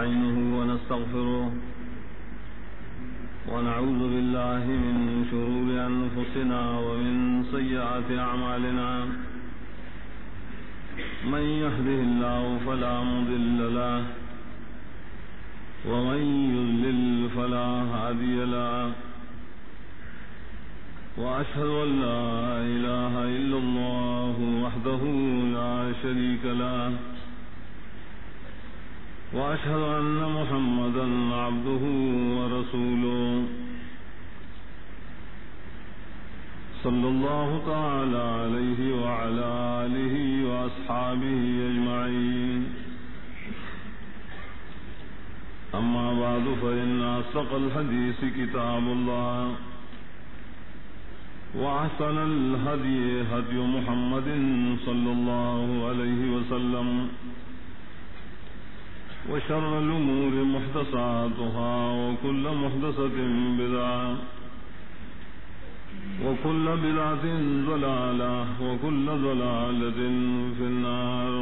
عينه ونستغفره ونعوذ بالله من شرور أنفسنا ومن سيئات أعمالنا. من يهده الله فلا مضل له ومن يذلل فلا هادي له. وأشهد أن لا إله إلا الله وحده لا شريك له. وأشهد أن محمدا عبده ورسوله. صلى الله تعالى عليه وعلى آله وأصحابه أجمعين. أما بعد، فإن أصدق الحديث كتاب الله. وأحسن الهدي هدي محمد صلى الله عليه وسلم. وعلى وشر الأمور محدثاتها وكل محدثة بدعة وكل بدعة ضلالة وكل ضلالة في النار.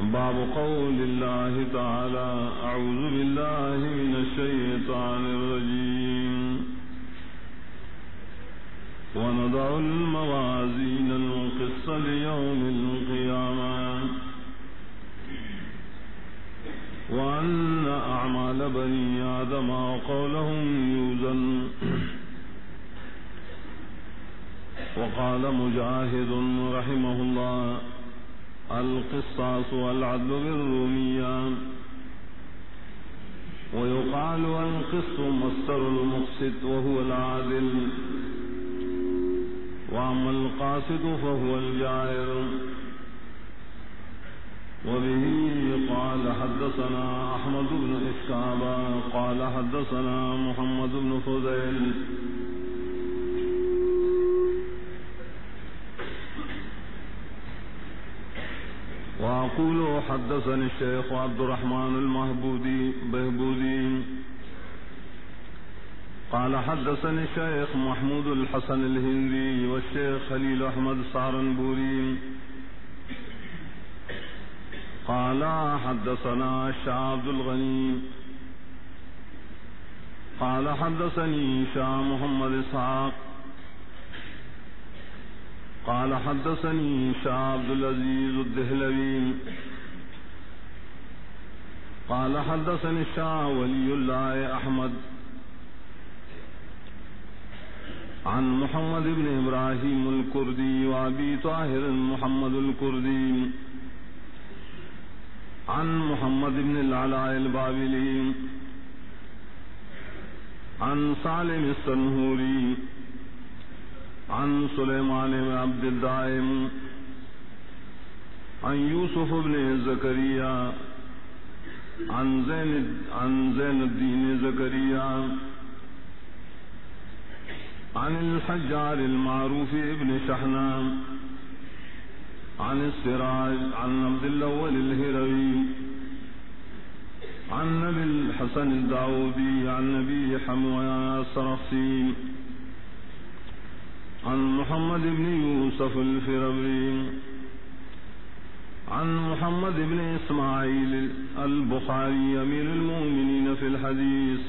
باب قول الله تعالى أعوذ بالله من الشيطان الرجيم. ونضع الموازين القصة ليوم القيامة. وأن أعمال بني آدم وقولهم يوزن. وقال مجاهد رحمه الله، القصاص والعدل بالرومية. ويقال القسط مصدر المقسط وهو العادل. وأما القاسد فهو الجائر. وبه قال حدثنا أحمد بن إسكابا قال حدثنا محمد بن فضيل. وأقول، حدثني الشيخ عبد الرحمن المهبودي، بهبودي. قال حدثني الشيخ محمود الحسن الهندي والشيخ خليل أحمد سارنبوري قال حدثنا الشاه عبد الغني قال حدثني شاه محمد إسحاق قال حدثني شاه عبد العزيز الدهلوي قال حدثني الشاه ولي الله أحمد عن محمد بن إبراهيم الكردي وأبي طاهر محمد الكردي عن محمد بن العلاء البابلي، عن سالم السنهوري، عن سليمان بن عبد الدائم عن يوسف بن زكريا، عن زين عن زين الدين زكريا، عن الحجار المعروف ابن شحنام عن السراج، عن عبد الأول الهروي، عن نبي الحسن الداودي، عن نبي حموى السرخسي عن محمد بن يوسف الفربري عن محمد بن إسماعيل البخاري، أمير المؤمنين في الحديث.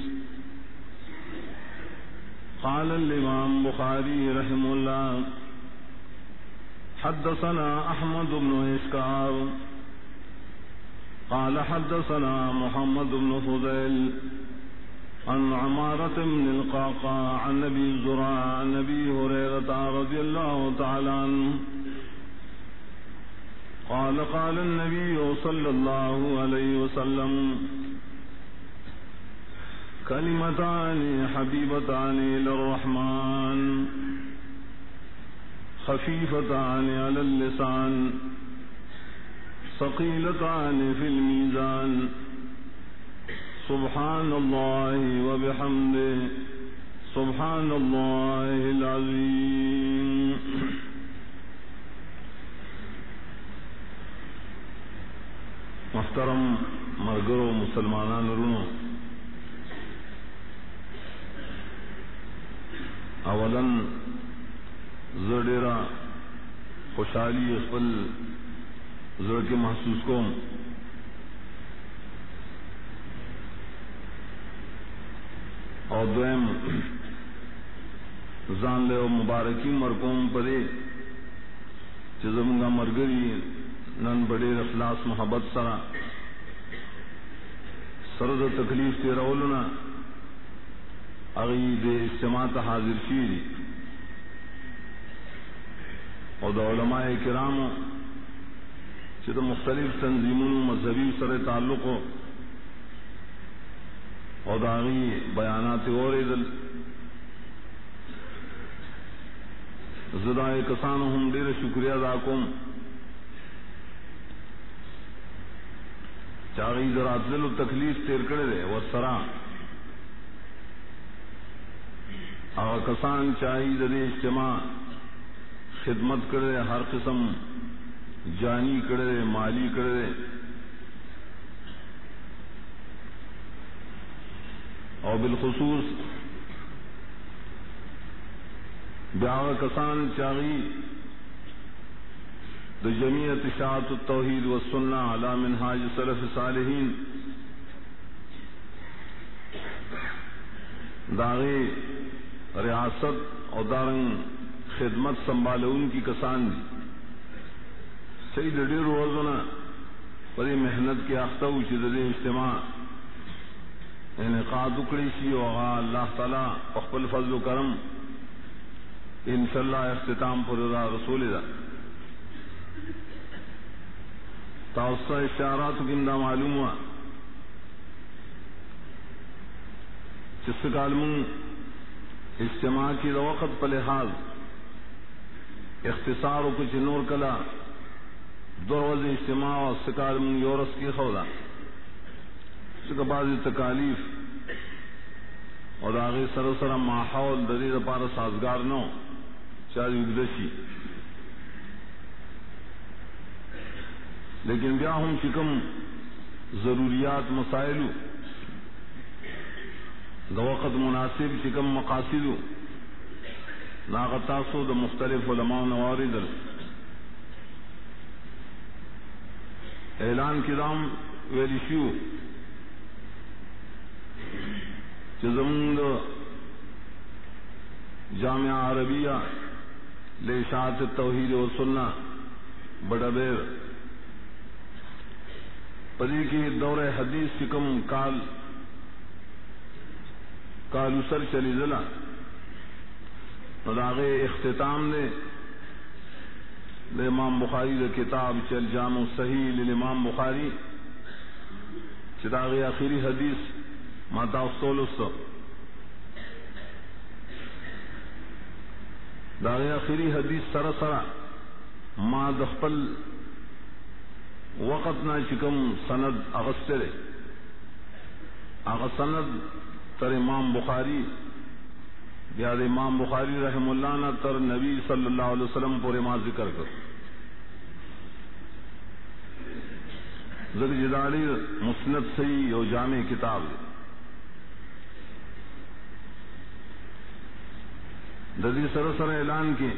قال الإمام بخاري رحمه الله حدثنا أحمد بن إسكار قال حدثنا محمد بن فضيل عن عمارة بن القاقى عن نبي زرع عن نبي هريرة رضي الله تعالى عنه. قال قال النبي صلى الله عليه وسلم كلمتان حبيبتان إلى الرحمن خفيفتان على اللسان، ثقيلتان في الميزان. سبحان الله وبحمده، سبحان الله العظيم. محترم مرگرو مسلمانان رونو اولن زڈیرا خوشحالی خپل ضرور کے محسوس کو اور دویم زان لے مبارکی مرکوم پدے چزم گا مرگری نن بڑے رفلاس محبت سرا سرد تکلیف تے رولنا اغی دے اجتماع حاضر شیری اور دا علماء کرامو چھ مختلف تنظیموں مذہبی سر تعلق ہو اور داغی بیانات اور دل زدائے کسان ہم دیر شکریہ ادا کم چاغی درات دل تکلیف تیر کرے دے وہ سرا اور کسان چاہی دے اجتماع خدمت کرے، ہر قسم جانی کرے، مالی کرے۔ اور بالخصوص بیاہ کسان چاہی، د جمیعت اشاعت التوحید و سننا علا منہاج سلف صالحین۔ داغے ریاست اور دارنگ خدمت سنبھال ان کی کسان دی صحیح ڈیر روزنا بڑی محنت کے آختہ اچھے اجتماع۔ انعقاد اکڑی سی ہوگا اللہ تعالیٰ اقبال فضل و کرم ان شاء اللہ اختتام پر رضا رسول دا۔ توسع اشارات گندا معلوم ہوا۔ جس کالم اجتماع کی روقت پر لحاظ اختصار و کچھ نور کلا، دو روز اجتماع اور سکالم یورس کی خودا کا بعض تکالیف اور آگے سر سر ماحول دری پار سازگار نو چاہے اگدشی۔ لیکن بیا ہوں چکم ضروریات مسائل دوقت مناسب چکم مقاصد ناغتاسو د مختلف علماء نواری در. اعلان کرام ویلیشیو زمند جامعہ عربیہ لے توحید و سننا بڑا بیر پری کی دور حدیث سکم کال کالوسر چلی ضلع راغ اختتام نے امام بخاری د کتاب چل جام و صحیح امام بخاری چراغ آخری حدیث ماتا سولس داغ آخری حدیث سرا سرا۔ ما دخپل وقت نہ چکم سند اغسطر اغ سند تر امام بخاری بیاد امام بخاری رحم اللہ نہ تر نبی صلی اللہ علیہ وسلم پورے ماں ذکر کر. زر جداری مسند سی اور جامع کتاب ددی سر سر اعلان کی.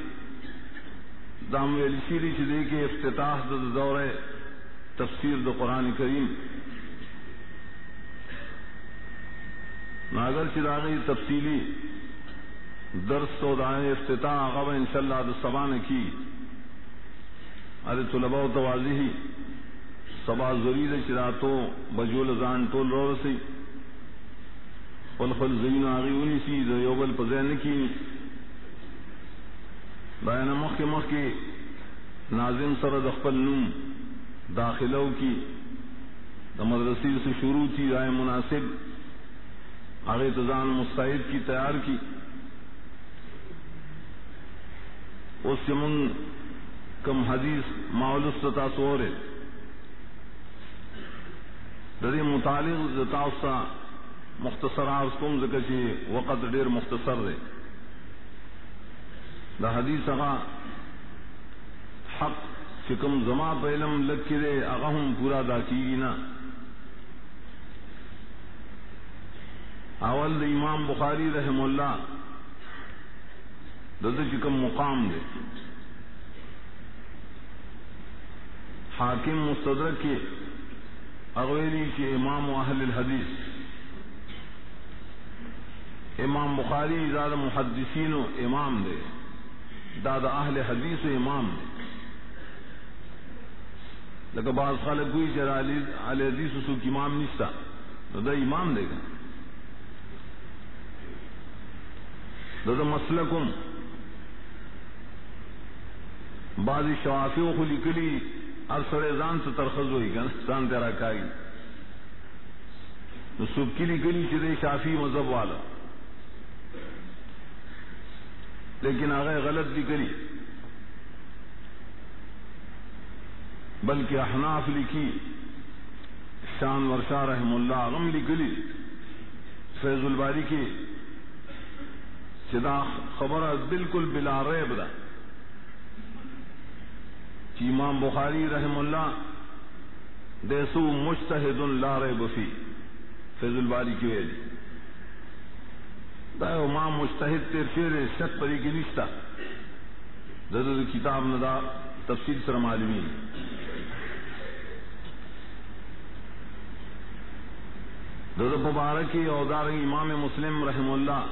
دام ویلی چدی کے افتتاح دور تفسیر دو قرآن کریم. ناگر چراغی تفصیلی درس تو دائیں افتتاح آغا ان شاء اللہ سبا نے کی۔ ارے طلبا و توازی ہی۔ سبا ضرور چراتو بجول زان ٹول رو سی پل فل زمین آگی انہیں سی یوگل پذین کی بین مخ کے مخ کی ناظم سرد اخبل نم داخلوں کی۔ دا مدرسی سے شروع کی رائے مناسب۔ آگے تزان مستعد کی، تیار کی۔ اس سے من کم حدیث ماولستا سورے دری متعلق زتاوسا مختصر آس کم زکچی وقت ڈیر مختصر دے دا حدیث اغا حق چکم زما پہ علم لگ کے پورا دا کی نا۔ اول امام بخاری رحم اللہ دد چکم مقام دے۔ حاکم مستدرک کے اغویری کے امام و اہل الحدیث۔ امام بخاری زیادہ محدثین و امام دے۔ دادا اہل حدیث و امام دے۔ لیکن بعض خالق کوئی چرا علی حدیث سوک امام نشتا دا امام دے گا۔ دا مسلکم بعضی شوافی و خلی کلی ارسر زان سے ترخز ہوئی گا زان تیرا کائی سب کلی کلی چرے شافی مذہب والا۔ لیکن آگے غلط بھی کری بلکہ احناف لکھی، شان ورشا رحم اللہ غم لکلی فیض الباری کی چدا خبر بالکل بلا ریب دا۔ امام بخاری رحم اللہ دیسو مشتحد لا ریب فی، فیض الباری کی ویلی۔ دا امام مشتحد تیر شیر شک پری کی نشتا۔ زدد کتاب ندا تفصیل سر معلومی دد مبارکی اوزار امام مسلم رحم اللہ۔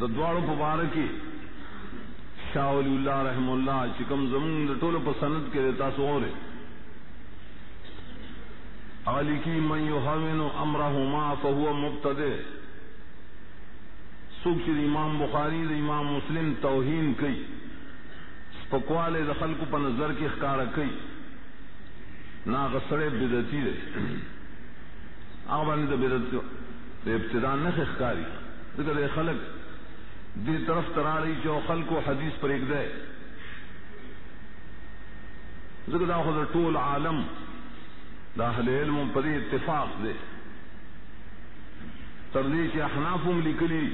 ددواڑ مبارکی شاہ ولی اللہ رحم اللہ چکم زمین ٹول پسند کے دیتا سو سورے علی کی من یحوین امرہما فہو مبتدے سوک چی امام بخاری دا امام مسلم توہین کئی۔ سپکوالے دا خلق پا نظر کی اخکارا کئی۔ نا غسڑے بدتی دے۔ آبانی دا بدت دا ابتدا نخ اخکاری۔ دکا دے خلق دی طرف تراری جو خلق و حدیث پر ایک دے. دکا دا خود طول عالم دا اہل علم پر اتفاق دے. تردی چی احنافم لکلی،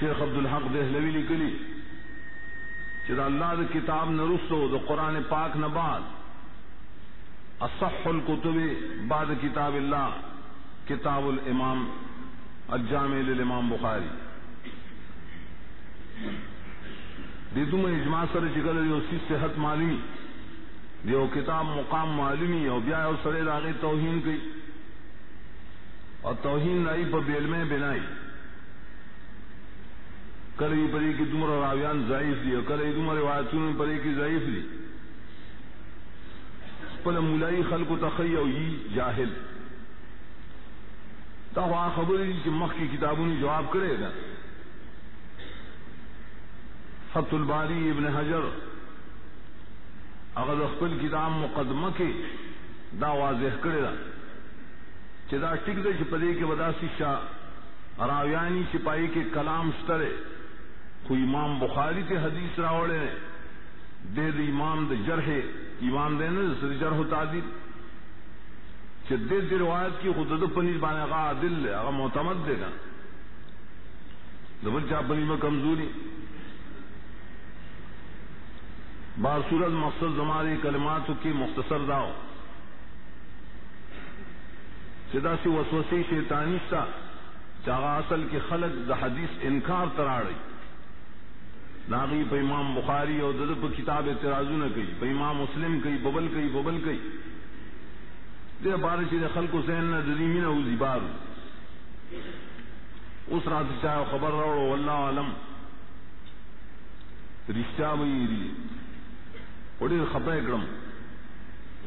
شیخ عبدالحق دہلوی لکلی، چی دا اللہ دا کتاب نرسو دا قرآن پاک نباد. اصح الکتب بعد کتاب اللہ، کتاب الامام الجامع للامام بخاری. دیتو میں اجماع سر چکل دیو سی صحت معلومی دیو کتاب مقام معلومی او بیا او سرے داغی توہین کی اور توہین نائی پا بیل میں بنائی کلی پری کی تمر راویان ضعیف دی اور کلی تمر روایتون پری کی ضعیف دی پل مولائی خلق تخی او یی جاہل تا خواہ خبر دی چی مخ کی کتابوں نے جواب کرے گا فتح الباری ابن حجر اگر خپل کتاب مقدمہ کے دا واضح کرے دا. چی دا ٹک دے چی کے ودا شاہ راویانی چپائی کے کلام سترے خو امام بخاری کے حدیث راوڑے نے. دے دے امام دے جرح، امام دے نا سر جرح تعدیل. چی دے دے روایت کی خود دے پنیز بانے اغا عدل لے اغا معتمد دے گا دبل چاہ پنیز میں کمزوری۔ بار صورت مقصد زماری کلمات کی مختصر داؤ۔ سدا سی وسوسی شیطانی سا چاغا اصل کے خلق دا حدیث انکار تراڑی۔ ناغی پہ امام بخاری اور دد پہ کتاب اعتراضو نہ کئی پہ امام مسلم کئی ببل کئی ببل کئی دے بارش دے خلق حسین نہ دلیمی نہ اوزی بار. اس رات چاہے خبر روڑو واللہ علم رشتہ بئی وڑی خبر اکرم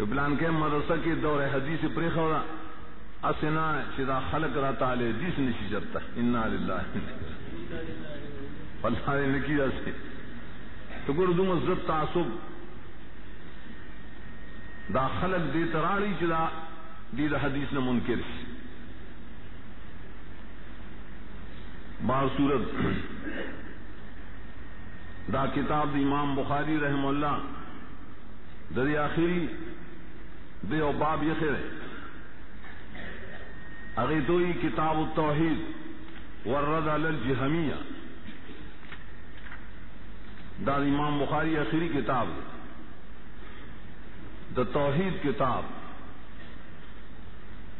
پلان کے مدرسہ کی دور حدیث پری خبر اسنا چدا خلق را تعالی حدیث نشی جرتا انا للہ اللہ نے نکی سے. تو گر دم عزت تعصب. دا خلق دے تراڑی چدا دی دا حدیث نہ منکر بار صورت دا کتاب دی امام بخاری رحم اللہ دری آخری دے او باب یخر اگی تو ہی کتاب التوحید ورد علی الجہمیہ۔ دا امام بخاری آخری کتاب۔ دا توحید کتاب۔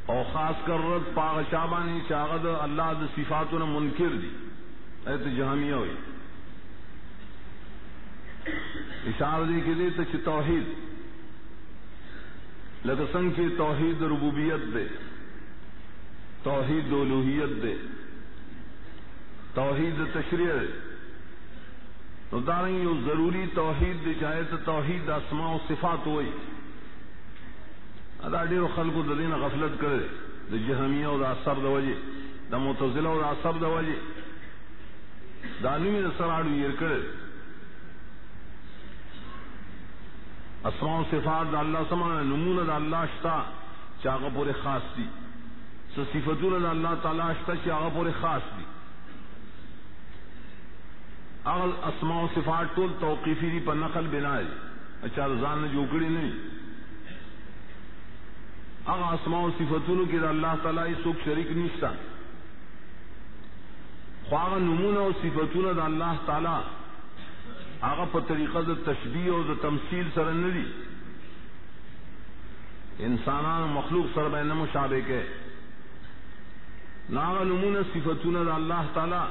اور خاص کر رد پاغ شابانی چاغد اللہ د صفات منکر دی۔ ایت جہمیہ ہوئی۔ اشار دی کے لیے تو توحید۔ لگسنگ کی توحید ربوبیت دے۔ توحید الوحیت دے۔ توحید تشریح دے۔ تو داریں ضروری توحید دی چاہے تو توحید اسماء و صفات ہوئی۔ ادا ډیرو خلکو د دین غفلت کړي د جهمیه او د اثر د وجه د معتزله او د اثر د وجه دا نیمه د سراړو یې کړي اسماء او صفات د الله سمانه نمونه د الله شتا چې هغه پورې خاص دي. څه صفاتونه د الله تعالی شتا چې هغه پورې خاص دي. اغل اسماء او صفات ټول توقیفی دي په نقل بنا دي. اچھا ځان نه جوړ کړی نه اغا اسماء و صفتونو کی دا اللہ تعالی سوک شریک نشتا خواہ نمون و صفتونو دا اللہ تعالی آغا پا طریقہ دا تشبیح و دا تمثیل سر ندی. انسانان مخلوق سر بین مشابہ کے. ناغا نمون صفتونو دا اللہ تعالی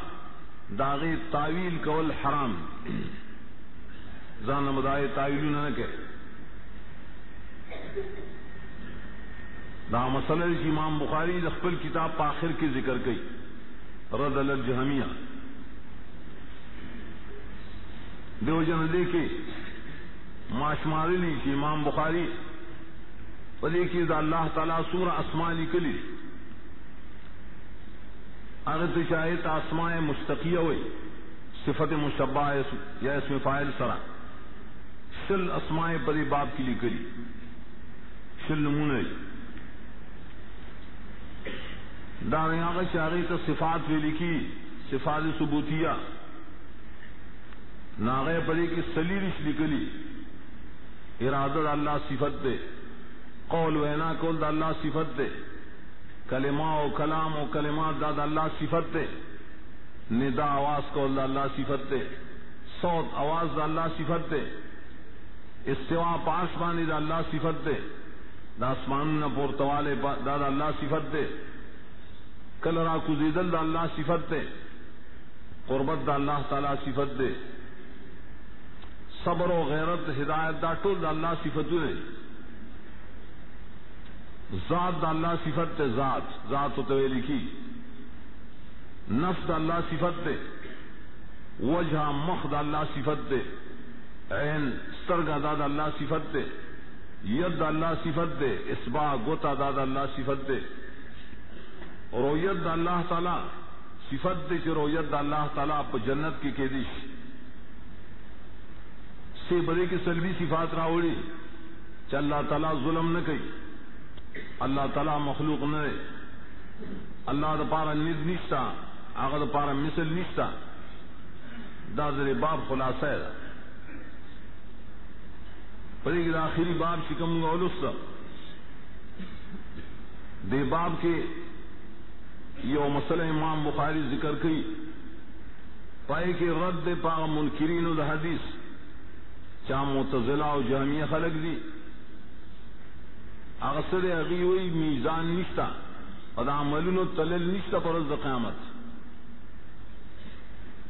داغی تعویل کول حرام. زان مدائے تعویلو نہ دا مسئلہ امام بخاری خپل کتاب پاخر کی ذکر گئی رد الجہمیہ دیو جن دے کے ماشماری لی کہ امام بخاری پدے کی دا اللہ تعالیٰ سورہ اسمانی کلی۔ اگر تو چاہے تو آسماء مستقیہ ہوئی صفت مشبہ یا اس میں فائل سرا۔ شل اسماء پدے باپ کے لیے کری شل نمونہ داریں آگے چاہے تو صفات بھی لکھی، صفات ثبوتیہ۔ ناغے پڑے کی سلیرش نکلی۔ ارادت اللہ صفت دے۔ قول وینا کول دا اللہ صفت دے۔ کلمہ و کلام و کلمات دا دا اللہ صفت دے۔ ندا آواز کول دا اللہ صفت دے۔ صوت آواز دا اللہ صفت دے۔ استوا پاسمانی دا اللہ صفت دے۔ دا پورتوالے دا دا اللہ صفت دے۔ کل را کزیدل دا اللہ صفت دے، قربت دا اللہ تعالی صفت دے۔ صبر و غیرت، ہدایت دا ٹول دا اللہ صفت دے۔ ذات دا اللہ صفت دے، ذات ذات و توے لکھی۔ نفس دا اللہ صفت دے۔ وجہ، مخ دا اللہ صفت دے۔ عین سرگا دا دا اللہ صفت دے۔ ید دا اللہ صفت دے۔ اسبا گوتا دا دا اللہ صفت دے۔ رویت دا اللہ تعالی، صفت دے چ رویت دا اللہ تعالی پا جنت کی قیدش سے بڑے کی سلبی صفات راوڑی چ اللہ تعالی ظلم نہ کئی۔ اللہ تعالی مخلوق نہ رہے۔ اللہ دا پارا ند نشتا آغا دا پارا مثل نشتا دا در باب خلاصہ ہے۔ پڑے کی دا آخری باب شکم گا اولوستا۔ دے باب کے یو مسئلہ امام بخاری ذکر کی، پائے کہ رد پا منکرین دا حدیث چا متزلہ و جہمیہ خلق دی۔ اغسر اغی وی میزان نشتا، اور دا عملون تلل نشتا پر از قیامت۔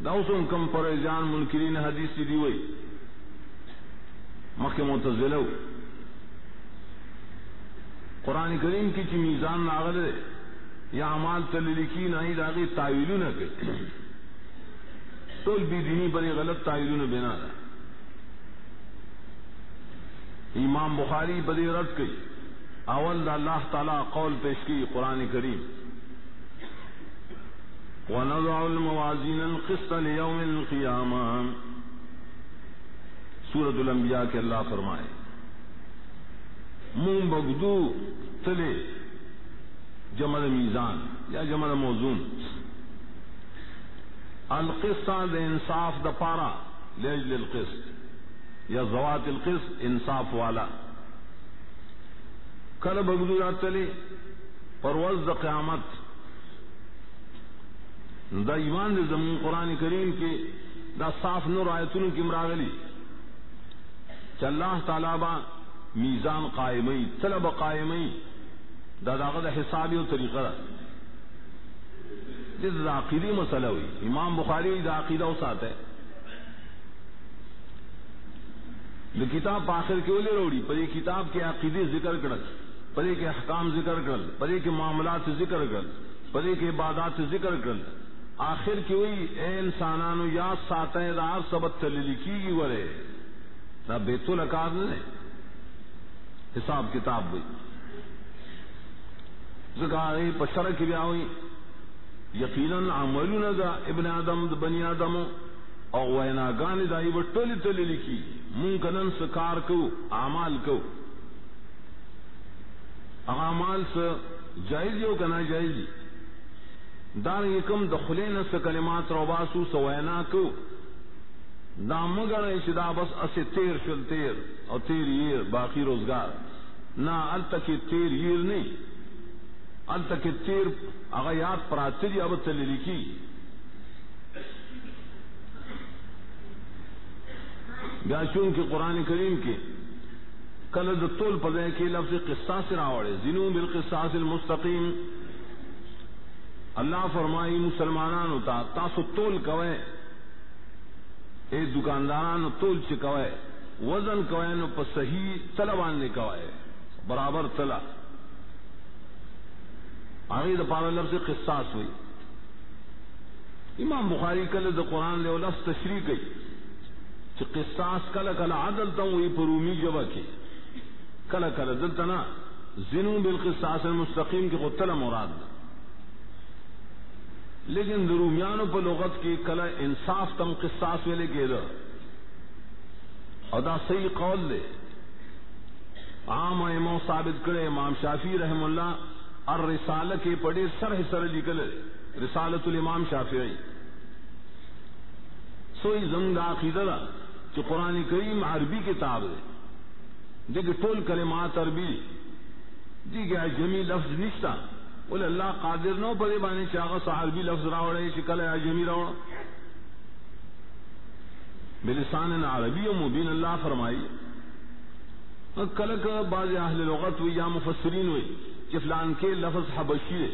دا اسن کم پر جان منکرین حدیث دی وی مخ متزلہ قرآن کریم کی چی میزان ناغل دے یا امال تلکی نہیں داغی تعویلوں نہ کہ ٹول بھی دینی بڑی غلط تعویلوں نے بنا رہا امام بخاری بدی رد کی اول دا اللہ تعالی قول پیش کی قرآن کریم. ونضع الموازین القسط لیوم القیامہ سورت الانبیاء کے اللہ فرمائے منہ بگدو تلے جمع میزان یا جمع موزون. القسط د انصاف د پارا، لیجل القسط. یا زوات القسط، انصاف والا. کل بگدو چلے پروز د قیامت. دا ایمان د قرآن کریم کے دا صاف نور آیتن کی مراغلی. چ اللہ تعالی با میزان قائمی طلب قائمی دا داغه د حسابي او طریقه عقیدی مسله وي. امام بخاری د عقیده او ساته د کتاب په آخر کې ولې وروړي په دې کتاب کې عقیده ذکر کړل، په دې کې احکام ذکر کړل، په دې کې معاملات ذکر کړل، په دې کې عبادات ذکر کړل. آخر کې وی اے انسانانو یاد ساتیں دا هر سبت تللی کیږي وره دا بیت الکار نه حساب کتاب وی زګاری په سره کې بیا وی یقینا عملونه دا ابن آدم د بنی آدم. او ویناګان دا یو ټولي تللی کی مون کنن سکار کو، اعمال کو. اعمال سے جائز یو کنا جائز. دار یکم دخلین سے کلمات روباسو سوینا کو. دا مگر شدا بس اسے تیر شل تیر اور تیر یہ باقی روزگار. نہ ال تک تیر یہ نہیں. ال تک تیر اغیات پراتری اب تلی لکھی چون کے قرآن کریم کے کل دول پدے کے لفظ قصاص راوڑے. زنو بالقصاص المستقیم. اللہ فرمائی مسلمانان ہوتا تاسو تول کوئے. اے دکانداران تول چکوئے وزن کوئے نو پا صحیح تلا باندھنے کوئے. برابر تلا. آگے دا پارا لفظ قصاص ہوئی۔ امام بخاری کل دا قرآن لے لفظ تشریح گئی کہ قصاص کل کل عدل تا ہوئی پرومی جبا کی۔ کل کل دلتا نا زنو بالقصاص المستقیم کی قتل مراد دا۔ لیکن درومیانو پر لغت کی کلا انصاف تم قصاص ویلے کے دا۔ ادا صحیح قول دے۔ عام امام ثابت کرے، امام شافی رحم اللہ اور رسالہ کے پڑے سر سر نکلے رسالت الامام شافعی۔ سوئی زنگ عقیدہ دا کہ قرآن کریم عربی کتاب ہے دیکھ ٹول کلمات عربی۔ جی کیا جمی لفظ نشتا بولے اللہ قادر نو پڑے بانے چاہا صحابی لفظ راوڑے شکل جمی راوڑا۔ بلسان عربی و مبین اللہ فرمائی۔ کلک بعض اہل لغت ہوئی یا مفسرین ہوئی۔ کہ فلان کے لفظ حبشی ہے،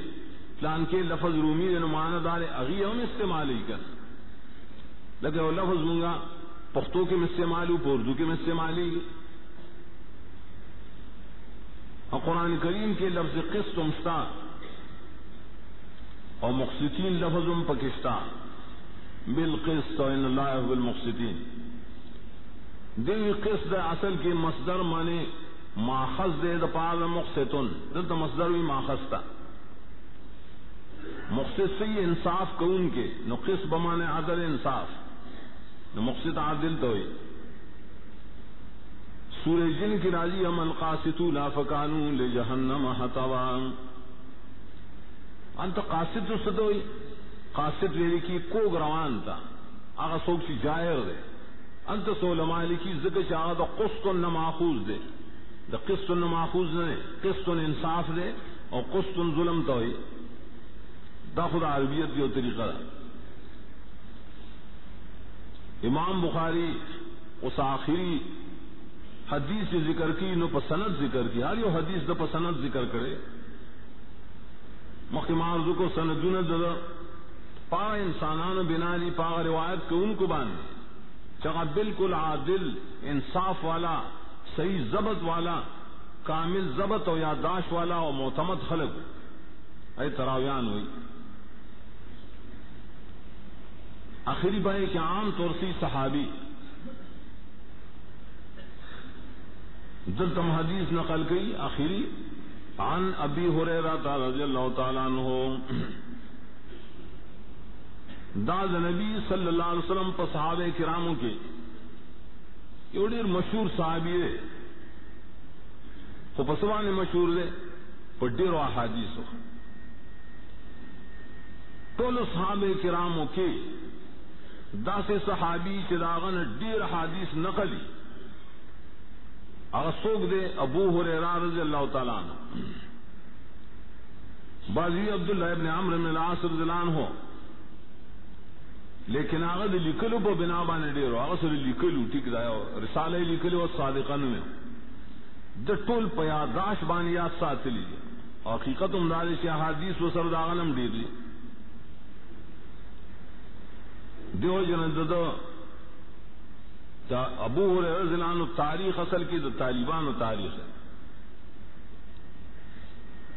فلان کے لفظ رومی ہے، نمانہ دار اغی ہم استعمال ہی کر لیکن وہ لفظ منگا پختوں کے میں استعمال ہوں اردو کے میں استعمال ہی۔ اور قرآن کریم کے لفظ قسط امستا اور مقصدین لفظ پاکستان بالقسط ان اللہ بالمقصدین۔ دیوی قسط اصل کے مصدر مانے ماخذ دے دا پار مقصتن دلتا مصدر بھی ماخذ تھا مقصد سے یہ انصاف کون کے؟ نو قسط بمانے عدل انصاف. نو مقصد عادل تو ہوئی سورہ جن کی راضی ام القاسطو لا فکانو لجہنم حتوان انت قاصد تو ستوئی قاصد ویلی کی کوگ روان تا. آغا سوک سی جائر دے. انت سو لمالی کی ذکر چا آغا دا قسطن نماخوز دے. دا قسطن نماخوز دے قسطن انصاف دے اور قسطن ظلم توئی دا خدا عربیت کی طریقہ دا۔ امام بخاری اس آخری حدیث ذکر کی، نو پسند ذکر کی۔ ہر یو حدیث دا پسند ذکر کرے۔ مخمار کو سندون دا پا انسانان بنا لی، پا روایت کو ان کو باندھے۔ چگا بالکل عادل، انصاف والا صحیح ضبط والا، کامل ضبط اور یادداشت والا اور معتمد خلق۔ اے تراویان ہوئی۔ آخری بھائی کہ عام طور سے صحابی۔ دل تم حدیث نقل کی، آخری، عن ابی ہریرہ رضی اللہ تعالیٰ عنہ۔ داد نبی صلی اللہ علیہ وسلم پر صحابہ کراموں کے۔ یہ مشہور صحابی ہے۔ تو پسوانے مشہور دے پر ڈیر و حادیث ہو ٹول صحابہ کراموں کے داس صحابی چراغن ڈیر حادیث نقلی اگر سوک دے، ابو ہریرہ رضی اللہ تعالیٰ عنہ۔ بازی عبداللہ ابن عمر بن العاص رضی اللہ عنہ۔ لیکن هغه د لیکلو په بنا باندې ډیرو هغه سره لیکلو ټیک دا رساله لیکلو او صادقان مې د ټول په یاداش باندې یاد ساتلی او حقیقت هم دا چې احادیث وسره دا غنم ډیر دي دیو جن د ابو حریر رضلان تاریخ اصل کی تو طالبان و تاریخ ہے۔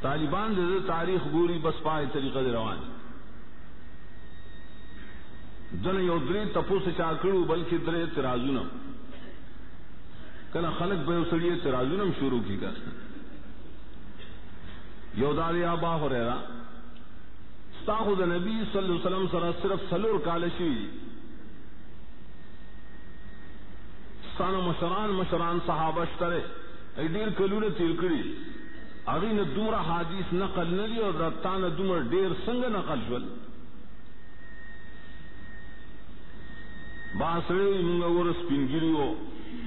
طالبان دے تاریخ گوری بس پائے طریقہ دے روان۔ دن یو درے تپو سے چاکڑو بلکہ درے ترازونم کنا خلق بے اسڑیے ترازونم شروع کی کر یو دار آبا ہو رہا ستاخو دا نبی صلی اللہ علیہ وسلم سره صرف سلور کالشی ستانو مشران مشران صحابه شتره ډیر کلونه تیر کړی اغین دور حادیث نقل نلی اور رتان دمر ډیر څنګه نقل شول. باسړې موږ ور سپینګری وو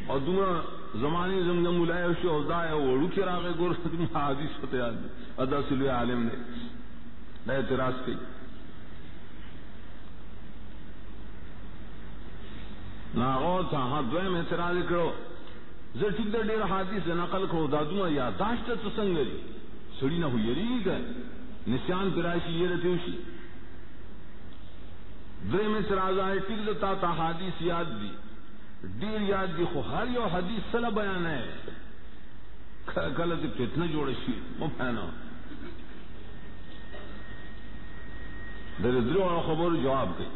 او دومره زمانی زمزم مولای شو او دا وړو کې راغې ګور حدیث ته یاد ادا سلوی عالم نے. دا اعتراض کی. ناغو تا ها ہاں، دویم اعتراض کرو. زه ټیک د ډیر حدیث نقل کړو دا دومره یاداشت ته څنګه دي سړی نه هویریږي نشان پراشي یې رته وشي دریم اعتراض آئے ټیک د تا تا حدیث یاد دي ډیر یاد دي خو هر یو حدیث سره بیان ہے۔ کله دې فتنه جوړ شي مو بیانو د درو خبرو جواب کوي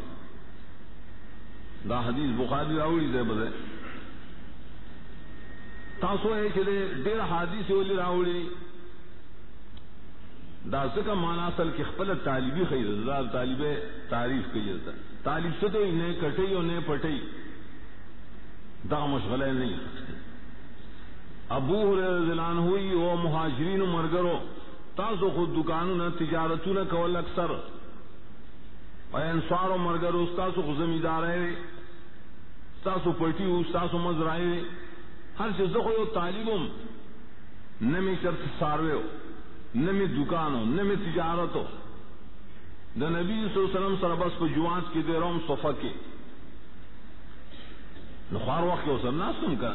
دا حدیث بخاری راوړي دی بده تاسو یې چې ډېر حدیث ولې راوړي دا څنګه معنا اصل کې خپل طالبي خیر زال طالبه تعریف کوي طالب څه ته نه کټي او نه پټي دا مشغله نه ابو هريره ہوئی او مهاجرین مرګرو، تاسو خود دکانونه، تجارتونه کول اکثر. او انصار او مرګرو، تاسو خو زمیدار یې تاسو پټي او تاسو مزرای ہر سے زخو یو تعلیمم نمی شرط ساروے ہو نمی دکانو نمی تجارتو دا نبی صلی اللہ علیہ وسلم سر بس پہ جوانت کی دے روم صفا کی۔ نخوار وقت کے وسلم ناستم کا۔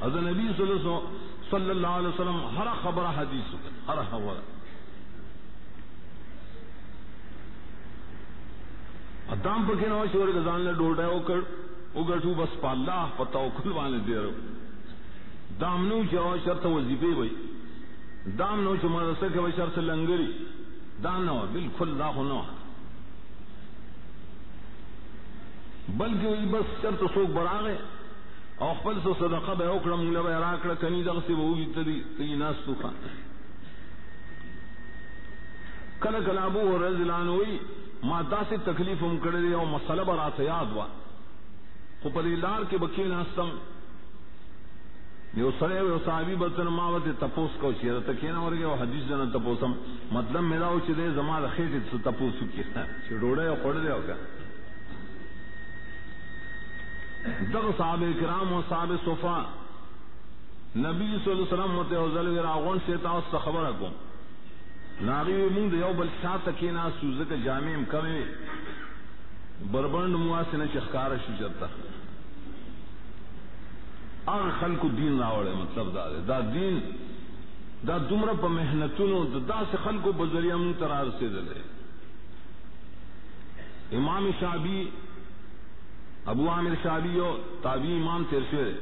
از نبی صلی اللہ, علیہ وسلم ہر خبر حدیث ہر خبر۔ ادام پکې نو شور غزان له ډوډۍ وکړ وګټو بس په الله په توکل باندې دیرو دام نو چې شرط وظیفه وي دام نو چې مدرسه کې وي شرط لنګري دا نو، بالکل دا خو نو۔ بلکې وي بس شرط څوک براغه او خپل سو صدقه به وکړم موږ به راکړه کني دغه سی وو تدي تی ناس توخه کله کله ابو رضی الله عنه ما داسې تکلیف هم کړی او مسله براته یاد وا۔ خو په لار کې بکی ناستم یو سره یو صحابي بتن ما وته تپوس کو چې ته کینه ورګه او حدیث جن تپوسم۔ مطلب میرا او چې دې زما د خېټه څخه تپوس کی چې ډوړې او خړلې او کا دغه صحابه کرام او صحابه صفا۔ نبی صلی الله علیه وسلم مته او زل راغون سے تاسو خبره کوم ناغي موږ یو بل شاته کې نه سوزه جامع هم بربند مواسنه چې ښکارا شو چرته هغه خلکو دین راوړل مطلب دا دی دا دین، دا دومره په مهنتونو د داسې خلکو په ذریعہ مون تر رسیدلې امام شابی ابو عامر شابی او تابعی امام تیر شوی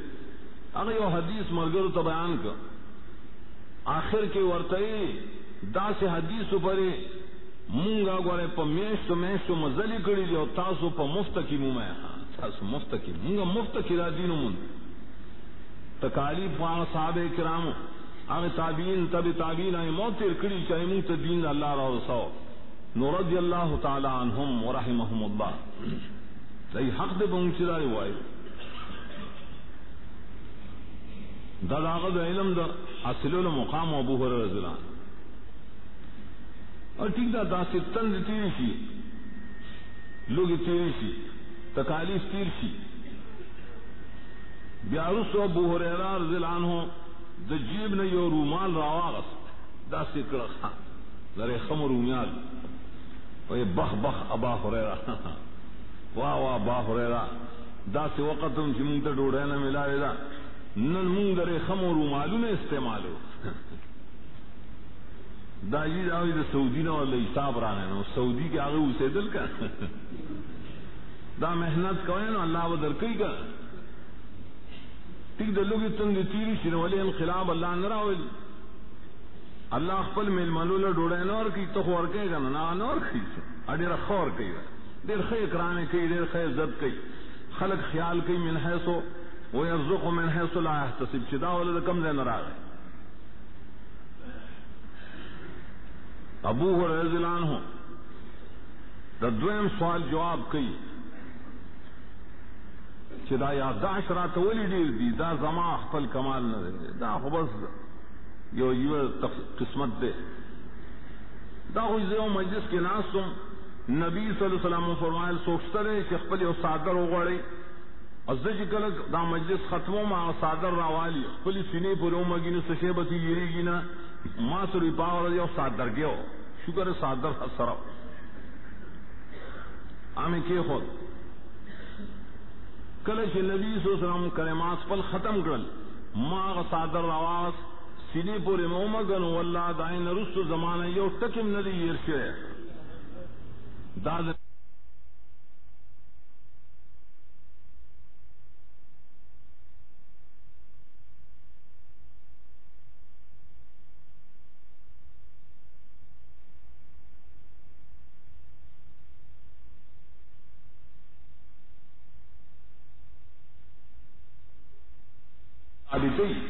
هغه یو حدیث مرګرو ته بیان کړ آخر کے کې ورته داسې حدیث پرې مونگا گورے پا میشتو میشتو مزلی کری جو تاسو پا مفت کی مو میں تاسو مفت کی، مونگا مفت کی را دینو من تکالیف وان صحابہ کرام آغی تابعین تب تابعین آئی موتر کری چاہی مونگ تا دین اللہ را رساو نو رضی اللہ تعالی عنہم ورحمہم اللہ۔ دای حق دے بونگ چرای وائی دا داغد علم دا اصلو مقام ابو حر رضی اللہ اور ٹھیک تھا دا سے تند تیری سی لوگ تیری سی تکالیف تیر سی بیارس و ابو حریرہ رضی اللہ عنہ د جیب نه یو رومال راواغس دا سی کړه لري خم رومال وې بخ بخ ابا حریرہ. وا وا ابا حریرہ. دا سی وخت هم چې موږ ته ډوډۍ نه ملاوي دا. نن موږ درې خم رومالو رومالونه استعمالو. دا جی دا د سعودي نه ول حساب رانه نو. سعودي کې هغه اوسېدل کا. دا مهنت کوي نو الله و درکې کا. ٹھیک دلو کی تند تیری شنولی انقلاب اللہ نہ راول اللہ خپل میل ملول ډوډۍ نور کی تو ور کوي کنه نه نور کی اډیر خور کوي ډیر خې اکرام کوي ډیر خې عزت کوي خلق خیال کوي من حيث و يرزق من حيث لا يحتسب چې دا ولله کم ځای نه راغی ابو هريره رضی الله عنه د دویم سوال جواب کوي چې دا یاداش را ته ولې ډیر دي دا زما خپل کمال نه دی. دا خو بس یو یو قسمت دے دا خو یو مجلس کې ناسم نبی صلی الله علیه وسلم فرمایل سوچته دي چې خپل یو صادر وغوړي از چې کله دا مجلس ختمو ما صادر راوالی. خپل سینې پر اومګی نو سشه به تیریږي نه. ما سره پاور یو صادر کېو شکر صادر سره امه کې خود کلش نبی صلی اللہ علیہ وسلم کلمات پل ختم کرل ما غ صادر راواز، سینې پورې مومګن والله داین رسو زمانہ یو ټکم ندی یرشے دادر ثابتوي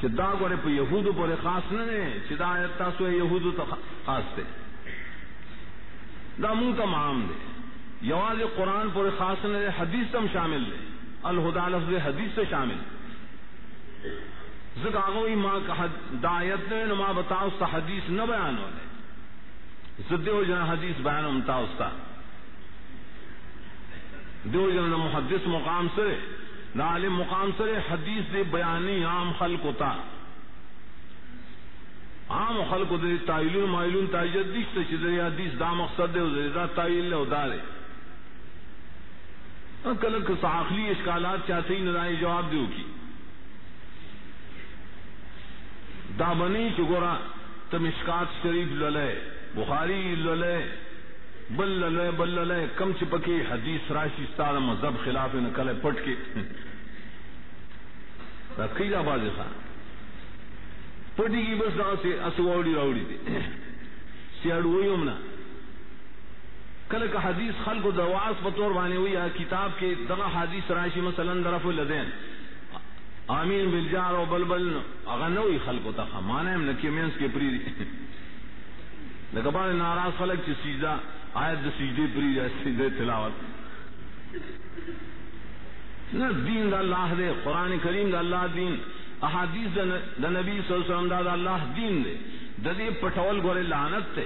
چې دا غره په يهودو پورې خاص نه نه چې دا آیت تاسو يهودو ته خاص ده دا مونږ ته عام ده یواز قرآن پورې خاص نه حدیث هم شامل ده الهدى لفظ حدیث سے شامل۔ ذکر آگوئی ماں کا دا آیت نے نما بتاؤ اس حدیث نہ بیان ہونے زدے ہو جنا حدیث بیان امتا اس دیو جن محدث مقام سے۔ نہ عالم مقام سے حدیث دے بیانی عام خلق ہوتا۔ عام خلق دے تائلون مائلون تائجد دیش تے چیزے حدیث دا مقصد دے دے دا تائل لے ادارے کل ساخلی اشکالات چاہتے ہی نظائی جواب دیو کی۔ دا بنی چگورا تم اشکات شریف للے بخاری للے بل للے بل للے کم چپکی حدیث راشی ستارا مذہب خلاف نکلے پٹ کے۔ رکھی جا باز خان۔ پٹی کی بس دا سے اسواڑی راوڑی دے۔ سیاڑو سیاڑوئی امنا کل کا حدیث خلق و دواس بطور بانے ہوئی کتاب کے دغا حدیث راشی مثلا درف الدین آمین بلجار و بلبل اگر نوی خلق و تخا مانا ہم نکی مینس کے پری دی۔ ناراض خلق چی سیدہ آیت دا پری دی سیدے تلاوت۔ نہ دین دا اللہ دے قرآن کریم دا اللہ دین احادیث دا نبی صلی اللہ علیہ وسلم دا, دا اللہ دین دے۔ دا دے پٹول گورے لعنت تے۔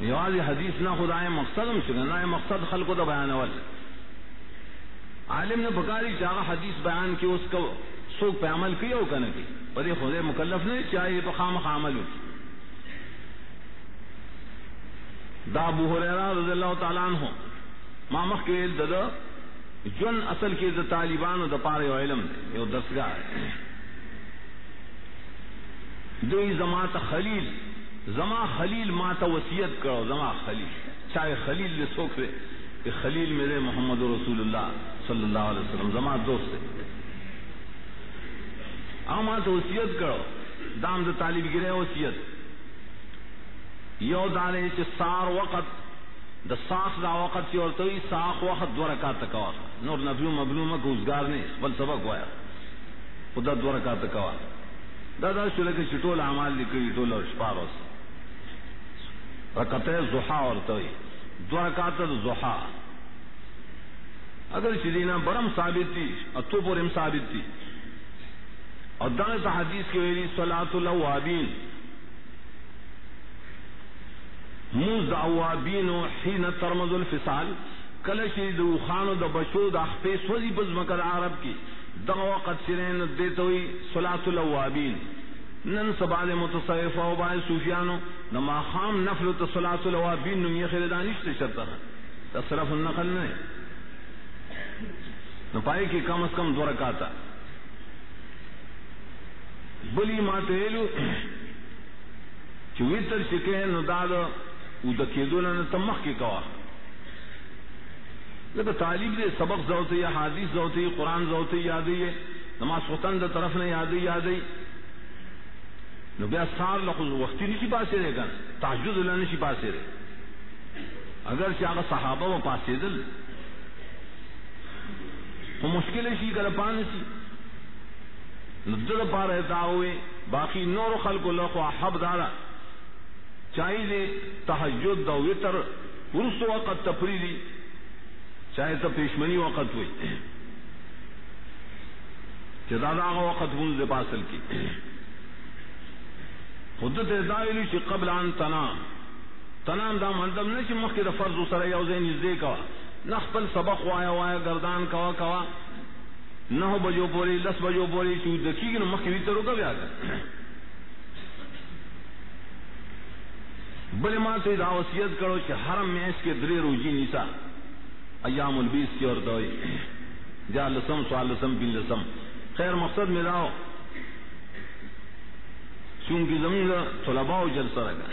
یواز حدیث نہ خدا خدائے مقصد ہم شکر نہ مقصد خلق دا بیان اول۔ عالم نے بکاری چاہا حدیث بیان کی اس کو سوک پہ عمل کیا ہو کہنے کی۔ پر یہ خود مکلف نہیں چاہیے تو خام خامل ہوتی دا ابو حریرہ رضی اللہ تعالیٰ عنہ مامخ کے ددا جن اصل کے دا طالبان و دا پارے و علم دے یہ دستگاہ ہے۔ دوی زما تا خلیل، زما خلیل ما تا وسیعت کرو، زما خلیل۔ چاہے خلیل لے سوک دے، کہ خلیل میرے محمد رسول اللہ صلی اللہ علیہ وسلم، زما دوست ہے اما تو وسیعت کرو، دام دا طالب گرے وسیعت یو دارے چ سار وقت د ساخ دا وقت چې ورته وي ساخ وخت دوه رکعات کوا نور نفلو مبلومه کو اوسګار نه بل سبق وایا خدا دوه رکعات کوا دا دا شو لکه چې ټول اعمال لیکي ټول شپاروس رکعت زحا ورته وي دوه رکعات د زحا۔ اگر چې برم ثابت دي اتو پورم ثابت دي او دا حدیث کې ویلي صلات الاوابین۔ موز اوابین حين ترمز الفصال کله چې د خانو د بشو د خپې سوزي په ځمکه عرب کې دغه وخت سرین دیتوي صلات الاوابین. نن سبا د متصوف او باندې صوفیانو د ما خام نفل ته صلات الاوابین نو یې خیر دانش ته شرطه تصرف النقل نه نو پای کې کم از کم دو رکاتا. بلی ما ته ویلو چې نو دا او د کېدو نه تمخ کې کوا لیکن تعلیم دے سبق زوتی یا حادث زوتی قرآن زوتی یادی ہے نماز خطن دا طرف نے یادی یادی نو بیا سار لخوز وقتی نشی پاسے رہے گا تحجد اللہ نشی پاسے رہے اگر چاہ آگا صحابہ و پاسے دل تو مشکل شی کر پان سی ندر پا رہتا ہوئے باقی نور خلق اللہ کو حب دارا چاہیے دے تحجد دا وطر ورس وقت تفریدی چاہے تو پیشمنی وقت ہوئی۔ کہ دادا آغا وقت منز دے پاسل کی۔ خودت دائلی چی قبل آن تنام تنام دا مندم نہیں چی مخی دا فرض و سر یوزے نزدے کوا۔ نخپل سبق وایا وایا گردان کوا کوا۔ نو بجو بولی، دس بجو بولی چی دکی گی نو مخی ویتر رکا بیا گر بلی ما تی وسیعت کرو چی حرم میں اس کے دری روجی نیسا۔ ایام البیس کی اور دوئی جا لسم سوال لسم، بن لسم۔ خیر مقصد میں داؤ چونکہ زمین طلباء و جلسہ رگا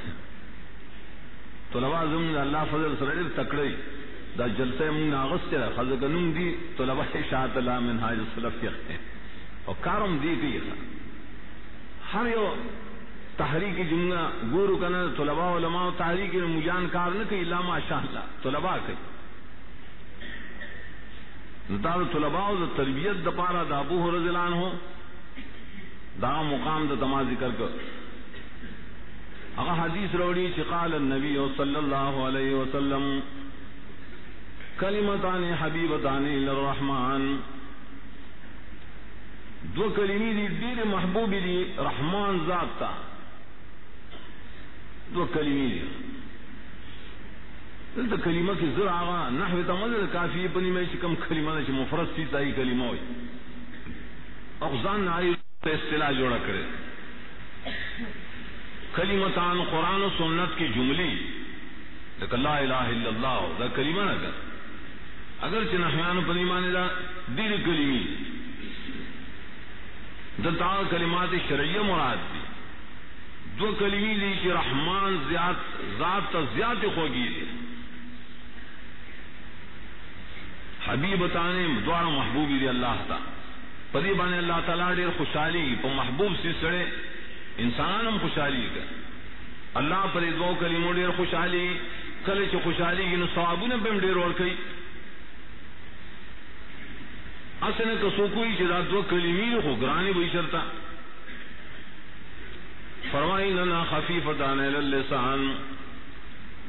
طلباء زمین اللہ فضل سرائر تکڑی دا جلسہ من ناغس چرا خزق نم دی طلباء شاعت اللہ من حاج السلف یختے۔ اور کارم دی کئی ہر یو تحریک جملہ گورو کنا طلباء علماء تحریک مجان کار نہ کئی اللہ ماشاء اللہ طلباء کئی۔ نتار طلباء دا تربیت دا پارا دا ابو رضلان ہو دا مقام دا تما ذکر کر۔ اگر حدیث روڑی چقال النبی صلی اللہ علیہ وسلم، کلمتان حبیبتان للرحمن۔ دو کلمی دی دیر محبوبی دی رحمان ذات تا۔ دو کلمی دی دلتا کلمہ کی ذر آغا نحو تمدد کافی پنی میں چی کم کلمہ دا چی مفرد سی تائی کلمہ ہوئی اخزان ناری اصطلاح جوڑا کرے کلمتان قرآن و سنت کی جملی لیکن لا الہ الا اللہ دا کلمہ نہ کر اگر چنحیان پنی مانے دا دیر کلمی دلتا کلمات شرعیہ مراد دی دو کلمی دی کہ رحمان زیاد ذات تا زیاد خوگی دی حبیب تانے دوارا محبوبی دی اللہ تا پدی بانے اللہ تعالیٰ دیر خوشحالی پا محبوب سی سڑے انسان ہم خوشحالی کر اللہ پر دو کلیمو دیر خوشحالی کل چ خوشحالی کی نو ثوابو نے بیم دیر اور کئی اصل کسو کوئی چدا دو کلمی خو گرانی بئی شرطا فرمائی لنا خفیفتان اللسان.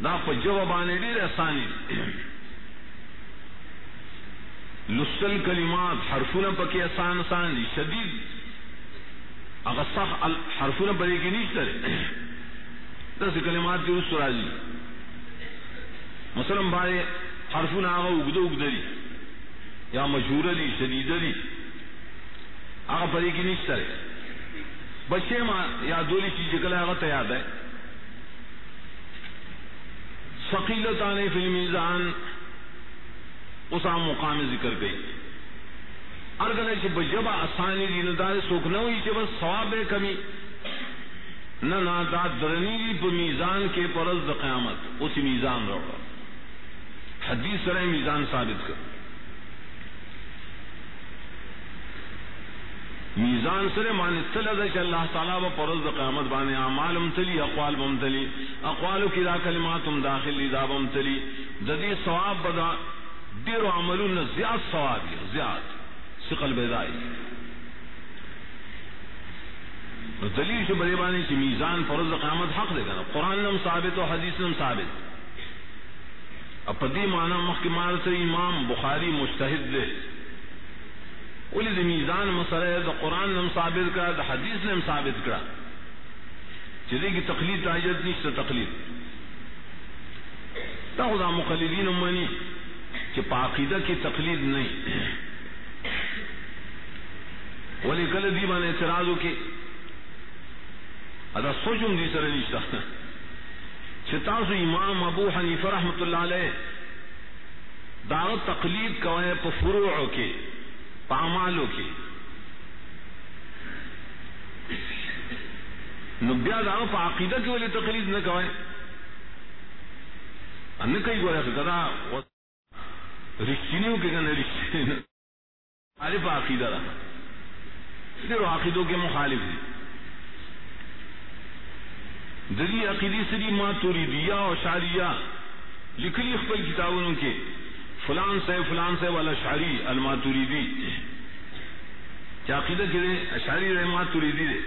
دا پا جوابانے دیر احسانی لسل کلمات حرفون پکی آسان آسان دی شدید اگر صح حرفون پڑے کی نیچ کرے دس کلمات کی اس راضی مثلا بارے حرفون آگا اگدو اگدری یا مشہور علی شدید علی آگا پڑے کی نیچ کرے بچے ماں، یا چیز کل آگا تیاد ہے ثقیلتان فی المیزان، اس مقام ذکر گئی۔ ارگنے سے بجبا آسانی دی ندار سوکھ نہ ہوئی کہ بس ثواب کمی۔ نہ نادا درنی پہ میزان کے پرز قیامت، اسی میزان روڑا حدیث سر میزان ثابت کر۔ میزان سر مان تلد کہ اللہ تعالیٰ و پرز قیامت بانے اعمال امتلی اقوال بمتلی اقوالو کی دا کلمات ام داخلی دا بمتلی جدی ثواب بدا دیر عملون زیاد ثواب ثوابی زیاد سقل بیدائی۔ دلیل سے بڑے بانے کی میزان فرض قیامت حق دے گا قرآن نم ثابت و حدیث نم ثابت۔ اب پدی مانا محکمار سے امام بخاری مشتحد دے۔ ولی دی میزان مسئلہ دا قرآن نم ثابت کرا، دا حدیث نم ثابت کرا۔ چلے کی تقلید تاجت نیشتا تقلید۔ تا خدا مقلدین امانی کہ پاقیدہ کی تقلید نہیں۔ ولی کل دی بان اعتراض ہو ادا سوچوں دی سر نشتا چتاسو امام ابو حنیفہ رحمت اللہ علیہ دعوت تقلید کوئے پا فروعو کے۔ پا عمالو کے نبیا دعوت پا عقیدہ کی ولی تقلید نہ کوئے ان کئی گویا کہ کدا رشتینیوں کے گن رشتین عارف عقیدہ رہا صرف عقیدوں کے مخالف دی دلی عقیدی سری ماتوریدیہ اور شاریہ لکھلی خپل کتابوں کے فلان سے فلان سے والا شاری الماتوریدی. کیا عقیدہ کرے اشاری رہے ماتوریدی دے.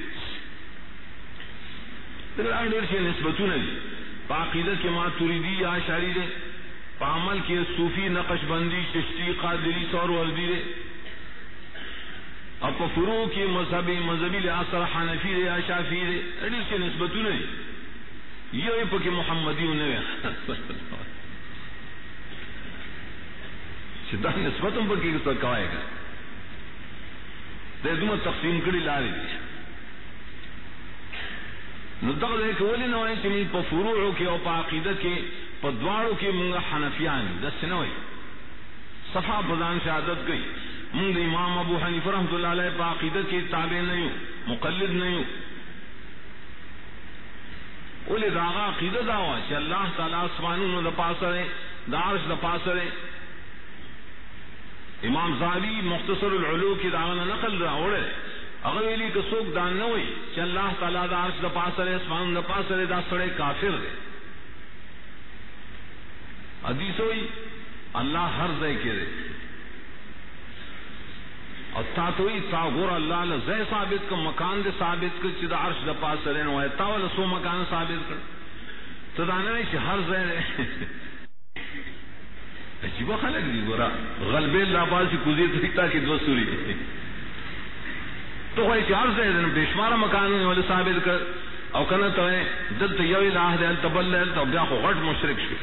ڈیر سے نسبتوں نے پاقیدت کے ماتوریدی یا شاری دے. پامل کے صوفی نقش بندی، چشتی، قادری، سور وردی دے. اور فرو کے مذہبی مذہبی لحاظ حنفی دے یا شافی دے. ڈیر سے نسبتوں نے یہ پکے محمدی انہیں سیدھا نسبت پر کی کوائے گا دے تم تقسیم کری لا رہی تھی ندق دے کہ ولی نوائے کہ من پا فروعو کے او پا عقیدت کے پا دوارو کے منگا حنفیان دست نوائے صفحہ پردان شہادت گئی۔ منگ امام ابو حنیف رحمت اللہ علیہ پا عقیدت کے تابع نہیں مقلد نہیں اولی داغا عقیدت آوا کہ اللہ تعالیٰ اسمانون دا پاسرے دارش دا پاسرے امام زاوی مختصر العلو کی داغنا نقل را اوڑے۔ اگر ویلی کہ سوک دان نہ ہوئی کہ اللہ تعالیٰ دا عرش دا پاسرے اسمان دا پاسرے دا سڑے کافر دے۔ حدیث ہوئی، اللہ ہر زے کے دے۔ اور تا توئی تا غور اللہ لزے ثابت کا مکان دے ثابت کر، چی دا عرش دا پاسرے نو ہے تا والا سو مکان ثابت کر۔ تو دانا نہیں چی ہر زے دے عجیب خلق دی گورا غلبے اللہ پاسی کزی تکتا کی دو سوری دیتے تو خواہی چار سے دن بیشمار مکان والے ثابت کر۔ او کنا تو ہے دل تو یو الہ دے تبل لے تو بیا خو غٹ مشرک شو۔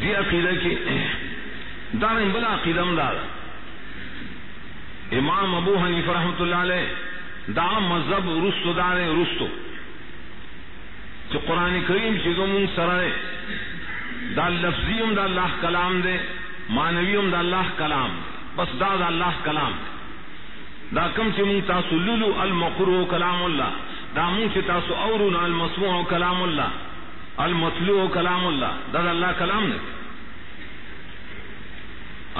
دی عقیدہ کی دان بلا عقیدہ مدار امام ابو حنیف رحمت اللہ علیہ، دا مذہب رستو دار رستو۔ جو قرآن کریم چیزوں سرائے دا لفظیم دا اللہ کلام دے مانویم دا اللہ کلام، بس دا دا اللہ کلام۔ دا کم چی من تاسو لولو المقرو کلام اللہ، دا من چی تاسو اورون المسموع کلام اللہ، المطلوع کلام اللہ، دا دا اللہ کلام نے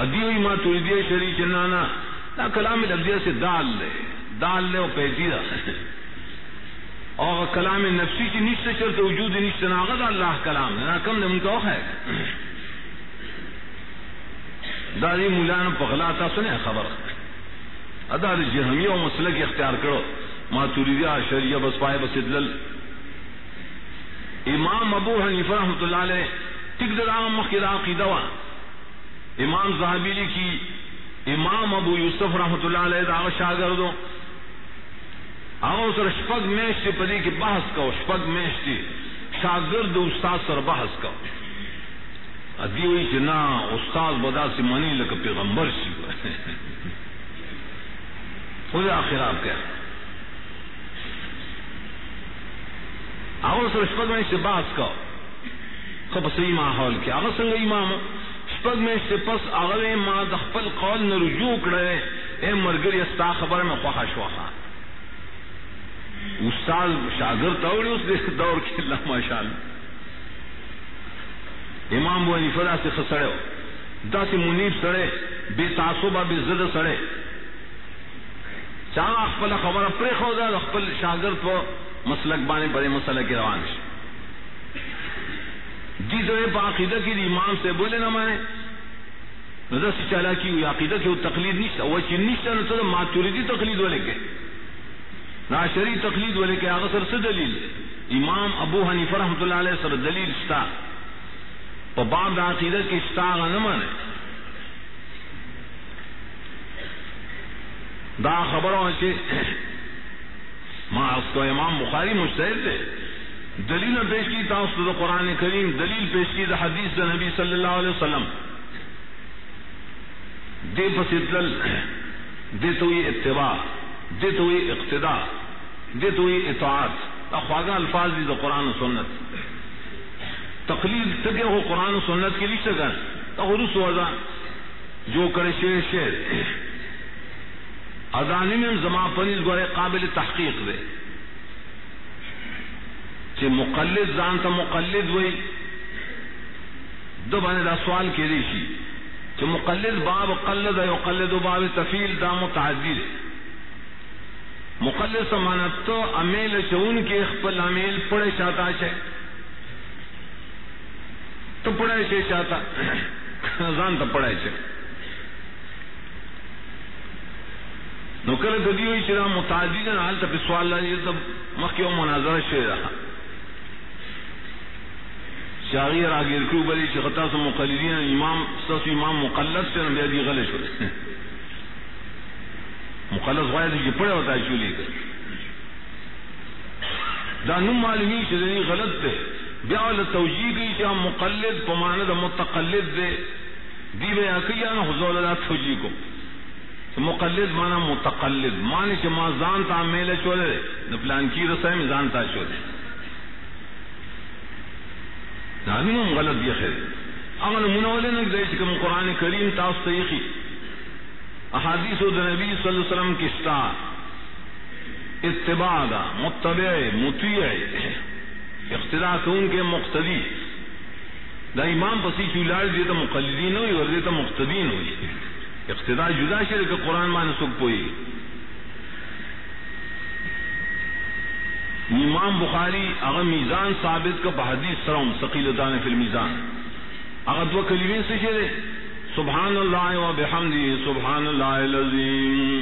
ادیوی ما توریدی شریع چنانا دا کلام لفظیہ سے دال لے دال لے و پیتی دا اور کلام نفسی کی نشت چلتے وجود نشت ناغد اللہ کلام ہے کم نے ان کا ہے۔ دادی مولانا پغلا تھا سنے خبر۔ ادا جہمیہ و مسلک اختیار کرو۔ ماتوریدیا شریعہ بس پائے بس ادلل امام ابو حنیفہ رحمۃ اللہ علیہ ٹک دلام مخیرا عقیدہ امام زہابیلی کی امام ابو یوسف رحمۃ اللہ علیہ دا شاگردوں۔ آغا سر شپگ میشتی پدی کی بحث کو شپگ میشتی شاگرد استاد سر بحث کو ادیوی چی نا، استاد بدا سی منی لکا پیغمبر سی۔ خود آخراب کیا۔ آغا سر شپگ میشتی بحث کو خب سی ماحول کیا۔ آغا سنگ امام شپگ میشتی پس آغا ما دخپل قول نرجوع کرے اے مرگری استا خبر میں خوخا شوخا استاد شاگرد توڑی اس دور کے اللہ ماشاء اللہ امام بو حنیفہ دا سے خسڑے ہو۔ دا سے منیب سڑے، بے تعصبہ بے زد سڑے۔ چاہ اخپل خبر پرے خو دا اخپل شاگرد پو مسلک بانے بڑے مسئلہ کی روان جی تو پا عقیدہ کی امام سے بولے نہ مانے نظر سے چلا کی ہوئی عقیدہ کی وہ تقلید نہیں، وہ چین نہیں نہ تو ماتوریدی تقلید والے کے۔ نا شری تقلید والے کے آگے سر سے دلیل؟ امام ابو حنیفہ رحمۃ اللہ علیہ سر دلیل استا اور باب دا عقیدت کی استا نہ مانے دا خبروں سے ماں اس کو امام بخاری مشتحد تھے دلیل پیش کی تھا اس تو قرآن کریم دلیل پیش کی تھا حدیث دا نبی صلی اللہ علیہ وسلم. دے پسل دے تو یہ اتباع دے تو یہ اقتدا. دے تو یہ اطاعت خواگہ الفاظ دی دا قرآن و سنت۔ تقلید تگے ہو قرآن و سنت کے لیے سگن تخرس وزا جو کرے شیر شیر۔ ادانی میں زما پنیز گورے قابل تحقیق دے۔ چې مقلد ځان ته مقلد وای دو باندې دا سوال کېږي شي چې مقلد باب قلد او قلد باب تفیل، دا متعدی دی مقلد سمانت تو امیل چون کې خپل امیل پړې شاته شي ته پړې شي شاته ځان ته پړې شي نو کله د دې چې دا متعدی نه حالت په سوال لري ته مخکې یو مناظره شوی ده شاغی راگیر کرو بلی چې خطا سو مقلدین امام ستاسو امام مقلد سے بیا دی غلط شو مقلد غواړي چې پړه وتا شولې دا نو معلومی چې غلط ده بیا والا ول توجیه کوي چې مقلد په معنی متقلد ده دی بیا کوي نه حضور الله توجیه کو. مقلد معنی متقلد. معنی چې ما ځان ته عمل چولې د پلان کی رسم ځان ته چولې دانو غلط دی خیر. اغه نمونه ولنه دی چې کوم قران کریم تاسو ته احادیث د نبی صلی الله علیه وسلم کې ستا اتباع دا، متبع، مطیع. اقتداء کون کے مقتدی. دا امام پسی چولار دیتا مقلدین ہوئی اور دیتا مقتدین ہوئی. اقتداء جدا شرے کہ قرآن مان سک پوئی. امام بخاری اگر میزان ثابت کا بحدیث سرم ثقیلتان فی المیزان. اگر دو کلمین سے شرے سبحان اللہ و بحمدی، سبحان اللہ العظیم۔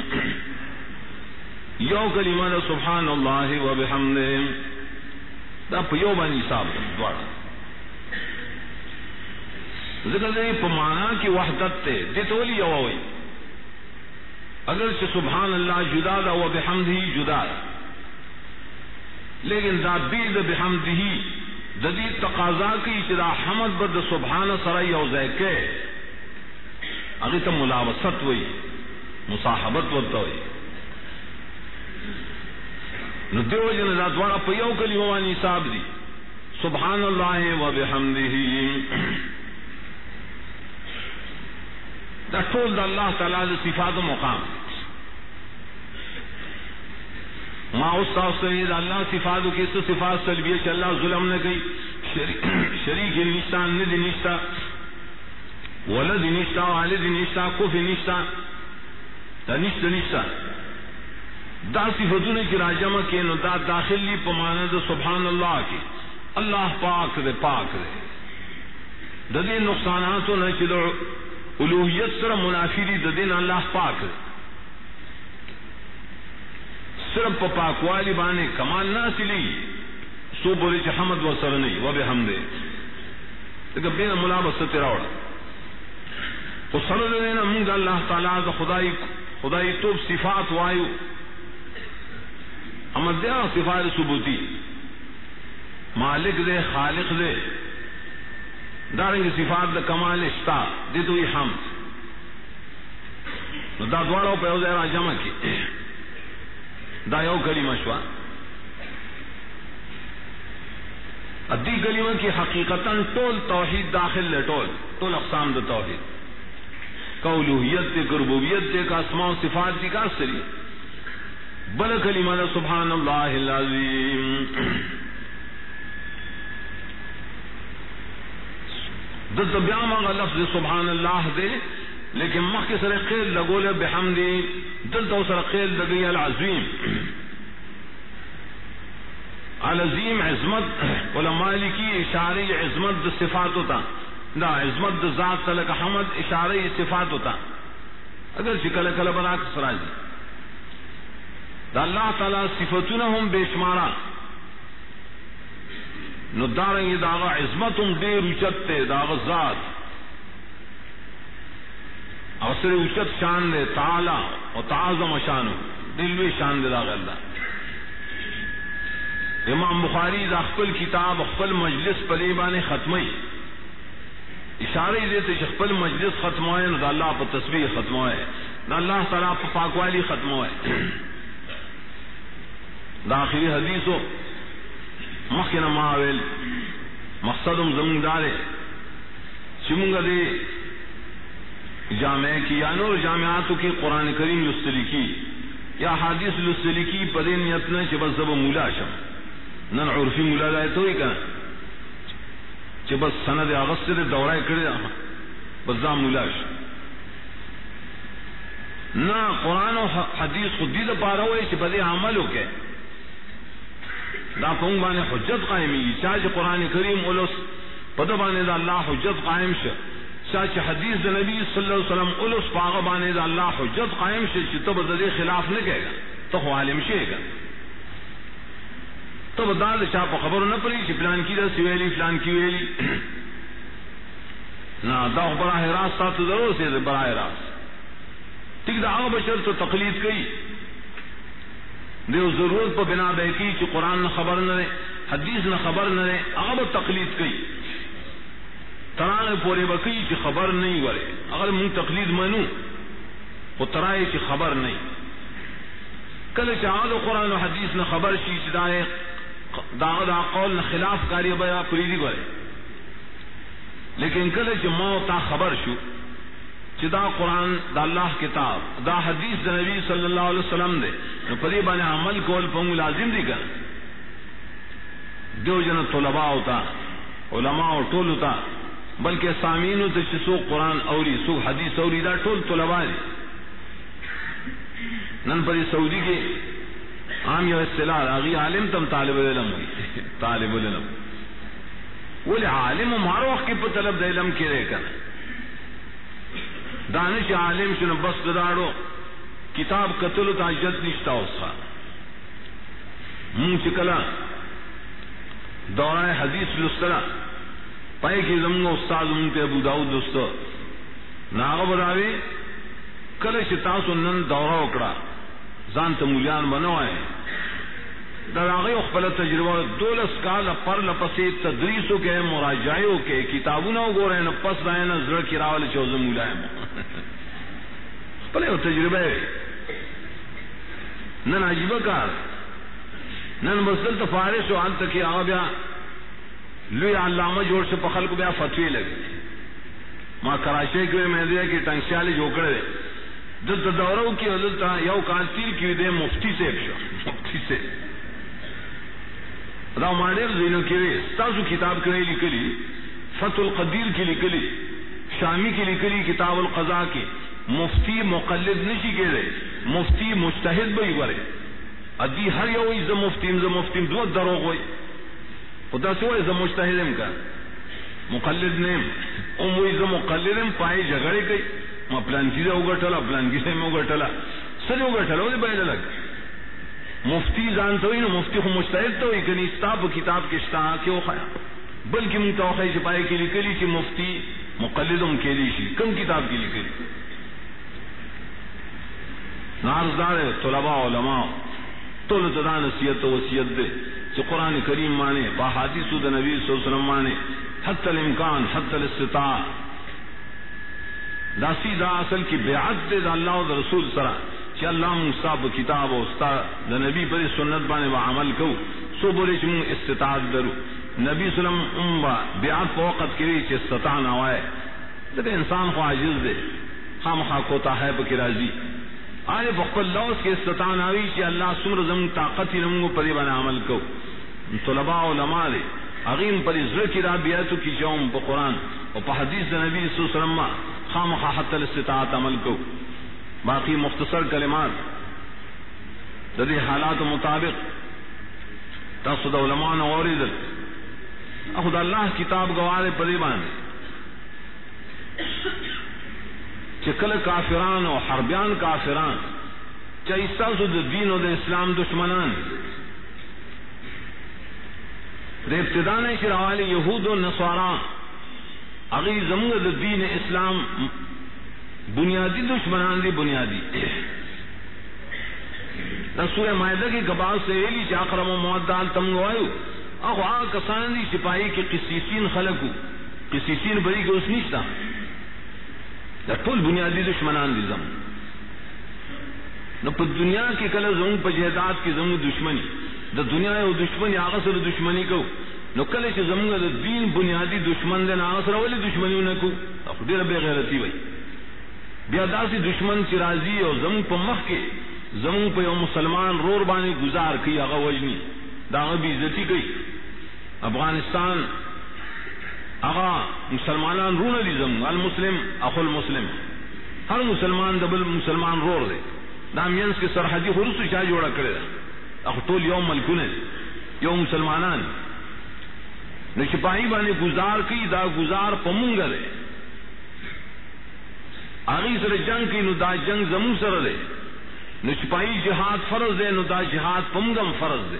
یو کلمہ دا سبحان اللہ و بحمدی۔ دا په یو باندې حساب دواړه ذکر دې په معنا کې وحدت ته دې ټول یو وي اگر چې سبحان الله جدا دا او بحمده جدا دا۔ لیکن دا بید بحمده د دې تقاضا کوي چې حمد بد سبحان سره یو ځای کې هغه ته ملاوست وي مصاحبت ورته وي دیو جن دا دوارا په یو کلمه باندې حساب سبحان الله و بحمده دا ټول د الله تعالی د صفات او مقام۔ ما اوس تاسو ته د الله صفاتو کې څه صفات سلبیه چې الله ظلم نه کوي شریک نشتا نه دي نشتا۔ ولد نشتا والد نشتا کوفی نشتا، دا نشتا دا صفتونه چې راجمه کې نو دا داخل لی په معنا د سبحان الله کې. الله پاک دې پاک دې. د دې نقصاناتو نه چې د الوهیت سره منافی دي، د دین الله پاک دې. صرف په پاکوالی باندې کمال ناسلی سو بولی چې حمد و سره نه و به حمد دغه بین ملابسه راوړه او سره دې نه موږ الله تعالی د خدای خدای توب صفات وایو اما دیا صفات ثبوتی۔ مالک دے، خالق دے۔ دارنگ صفات دا کمال اشتا دی تو حمد۔ نو دا دوارو پہ او زیرہ جمع کی۔ دا یو کلمہ شوا۔ ادی کلمہ کی حقیقتا ټول توحید داخل لے ټول ټول اقسام دا توحید۔ کولوہیت دے کربوبیت دے کا اسماء و صفات دی کار سری۔ بل کلمہ دا سبحان اللہ العظیم۔ دلت بیا مغا لفظ سبحان اللہ دے، لیکن مخ کے سر قید لگول بحمدی دلت سر قید لگی العظیم۔ العظیم عظمت، علماء کی اشاری عظمت دا صفات ہوتا ہے دا عظمت دا ذات تلک حمد اشاری صفات ہوتا۔ اگر شکل کل بنا سراجی دا اللہ تعالی صفتونه هم بشمارا نو دارنگی داغا عظمت هم دیر اوچت تے داغا ذات۔ او سر اوچت شان دے، تعالی و تعظم شانو۔ دلوی شان دے داغا اللہ۔ امام بخاری دا خپل کتاب، خپل مجلس پلیبان ختمی۔ اشارے دیتے چې خپل مجلس ختموئے نو دا اللہ پا تسبیح ختموئے دا اللہ تعالی پا پاکوالی ختم ختموئے دا آخری حدیثو مخینا ماویل مقصدم زمون دارے۔ دے جامعہ کی، یا نور جامعاتو کی قرآن کریم لستلی کی، یا حادث لستلی کی پدے نیتنا چھ بس زب مولا شم۔ نن عرفی مولا دا تو ہی کنا۔ چې بس سند اغست دے دورہ کړی بس دا مولا شي نہ قرآن و حدیث خود دی دا پارا ہوئے چې بدے عمل وکړي دا پونگ بانے حجت قائمی چاہ قرآن کریم اولس پد بانے دا اللہ حجت قائم شه. چاہ حدیث دا نبی صلی اللہ علیہ وسلم اولس پاغ بانے دا اللہ حجت قائم شه چې تب دے خلاف نہ کہے گا تو عالم شے گا تو دا چاہ پا خبر نہ پڑی چې فلان کی دا سویلی فلان کی ویلی۔ نہ دا براہ راست تا تو ضرور سے براہ راست۔ ٹھیک دا، آغا بشر تو تقلید کئی۔ دیو ضرورت پہ بنا بہ کی کہ قرآن نہ خبر نہ رہے حدیث نہ خبر نہ رہے آغا تقلید کئی۔ تران پورے بکی کہ خبر نہیں ورے۔ اگر منہ تقلید منو وہ ترائے کہ خبر نہیں کل چاہ قرآن و حدیث نہ خبر شی چدائے دا دا قول خلاف کاری بیا پریدی ورے لیکن کل چ تا خبر شو چدا قرآن، دا اللہ کتاب، دا حدیث دا نبی صلی اللہ علیہ وسلم دے۔ نو پدی بانے عمل کول پنگ لازم دی کر دیو جن طلباء ہوتا، علماء اور ٹول ہوتا بلکہ سامین ہوتے سو قرآن اوری، سو حدیث اوری، دا ٹول طلباء دی نن پدی سعودی کے عام یو اصطلاح اغی عالم تم طالب علم طالب علم ولی عالم مارو وقت کی پہ طلب دا علم کی رہے کر دانش عالم شنو بس داڑو کتاب قتل تا جد نشتا اسا من چکلا دورہ حدیث لسترا. پائے کی زمگا استاد من تے ابو داود دوستو ناغا براوی کل شتاسو نن دورہ اکڑا. زان تا مولیان بنو آئے. در آغی تجربہ دولس کال پر لپسی تدریسو کے مراجعیو کے، کتابونو گو رہے نا پس رہے نا زر کی راول چوزم مولائم پلے وہ تجربہ ہے۔ نن عجیب کار نن مسل تو فارش ہو تک کہ آ بیا۔ لوی علامہ جوڑ سے پخل کو بیا فتوی لگی۔ ماں کراچی کے میں دیا کہ ٹنگسیالی جوکڑے دے دل دوروں کی حضرت یو کانتیر کی دے مفتی سے مفتی سے۔ دا ماډر زینو کې تاسو کتاب کړی لیکلی، فتح القدیر کې لیکلی، شامی کې لیکلی کتاب القضاء کې مفتی مقلد نشي کېږي مفتی مجتهد به وي ادي هر یو ز مفتی ز مفتی دو دروغ وي خدا سے سو ز مجتهدم کا۔ مقلد نیم او وي ز مقلدم پای جګړه کوي ما پلان کې وګټلا پلان کې مو وګټلا سره وګټلا ولې به لګ مفتی جان تو ہی نا مفتی کو مستعد تو ہی کنی کتاب کتاب کے شتا کیوں خیا بلکہ من توقع چھپائے کے لیے کلی کہ مفتی مقلدم کے لیے شی، کم کتاب کے لیے کلی نارزدار طلباء علماء، تول تدا نصیحت و وصیت دے جو قرآن کریم مانے با حدیث دا نبی صلی اللہ علیہ وسلم مانے، حتی الامکان، حتی الاستطاع. دا سیدھا اصل کی بیعت دے دا اللہ و دا رسول سرہ چې الله مصاب کتاب او استا نبی پر سنت باندې عمل کو، سو بولے چې مون استطاعت درو۔ نبی سلام ام با بیعت په وخت کې چې استطاع نه وای دغه انسان خو عاجز دی خامخا کوتا ہے پکې راځي آئے بخل لوس کے استطاع نہ ہوئی اللہ سمر زم طاقت ہی نمگو پری بنا عمل کو۔ طلباء علماء لے عظیم پر ازر کی رابیاتو کی جوم پا قرآن۔ و پا حدیث نبی صلی اللہ علیہ وسلم خامخا حتی الاستطاعت عمل کو۔ باقی مختصر کلمات ددی حالات مطابق تاسد علماء اور خود اللہ کتاب گوار پریبان چکل کافران و حربیان کافران چاہیے سد دین و اسلام دشمنان. ابتدان شراوالی یہود و نسوارا اگی زمد دین اسلام بنیادی دشمنان دی بنیادی. رسول معدہ کی گباز سے ایلی چاکرم و معدال تم گوائیو. اخو آ کسان دی سپاہی کے قسیسین خلقو. قسیسین بری کے اس نیشتا. دا طول بنیادی دشمنان دی زم. نو پا دنیا کی کل زمون پا جہداد کی زمون دشمنی. دا دنیا او دشمنی آغا سر دشمنی کو. نو کل چه زمون دا دین بنیادی دشمن دین آغا سر ولی دشمنیو نکو. اخو دیر بے غیرتی وی بیا داسی دشمن چی راضی او زمون پا مخ کے زمون پا یو مسلمان رور بانی گزار کی اغا وجنی داغ بھی عزتی گئی افغانستان اغا مسلمانان رون الزم المسلم اخ المسلم ہر مسلمان دبل مسلمان رور دے دامینس کے سرحدی خرس شاہ جوڑا کرے دا اخو اخطول یوم ملکنے یوم مسلمانان نہ بانے گزار کی دا گزار پمنگ دے آگی سر جنگ کی نو دا جنگ زمو سر دے۔ نو سپاہی جہاد فرض دے، نو دا جہاد پمگم فرض دے۔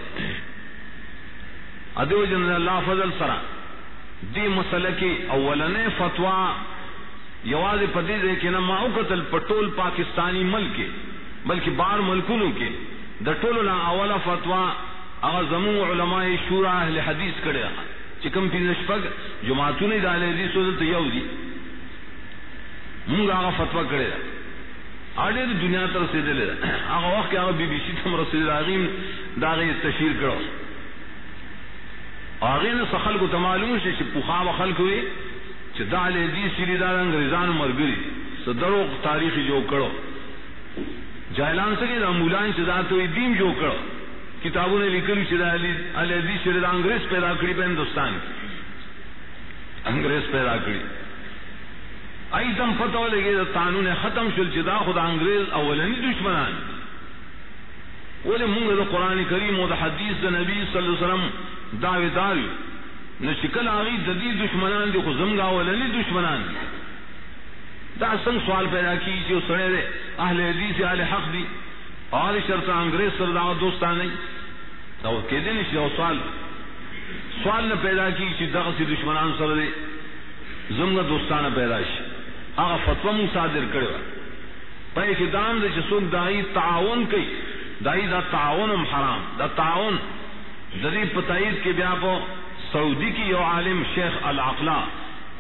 ادو جن اللہ فضل سرا۔ دی مسئلہ کی اولنے فتوا یواز پدی دے کہ نہ ماؤ قتل پٹول پاکستانی ملک بلکہ بار ملکوں کے۔ دٹول نہ اولا فتوا اگر زمو علماء شورا اہل حدیث کرے چکم پی نشپگ جماعتوں نے ڈالے دی سو تو یو دی۔ منگا آگا فتوا کرے آڈے تو دنیا تر سے دے لے آگا وقت آگا بی بی سی تم رسول آغیم داغی تشہیر کرو آگے نے سخل کو تمالوں سے پخا و خلق ہوئے دا دی سری دار انگریزان مرگری سدرو تاریخ جو کرو جائلان سے دا مولان چدا تو دیم جو کرو کتابوں نے لکھلی چدا علی سری دا انگریز پیدا کری پہ ہندوستان کی انگریز پیدا کری آئی فتح لگے دا قانون ختم شل چدا خدا انگریز اولنی دشمنان. بولے منگ دا قرآن کریم و دا حدیث دا نبی صلی اللہ علیہ وسلم دعوی داری نہ شکل آگی جدید دشمنان دی خزم گا ولنی دشمنان. دی دا سنگ سوال پیدا کی جو سڑے دے. اہل حدیث اہل حق دی. اور شرط انگریز سر دا دوستان نہیں تو کہ دین شو سوال. سوال نہ پیدا کی چې دغه سي دشمنان سره دي زمغه دوستانه پیدا شي هغه فتوا مو صادر کړو په کې دام د چې څوک دای تعاون کوي دای دا تعاون حرام۔ دا تعاون۔ د دې پتاید کې بیا په سعودی کی یو عالم شیخ العقلا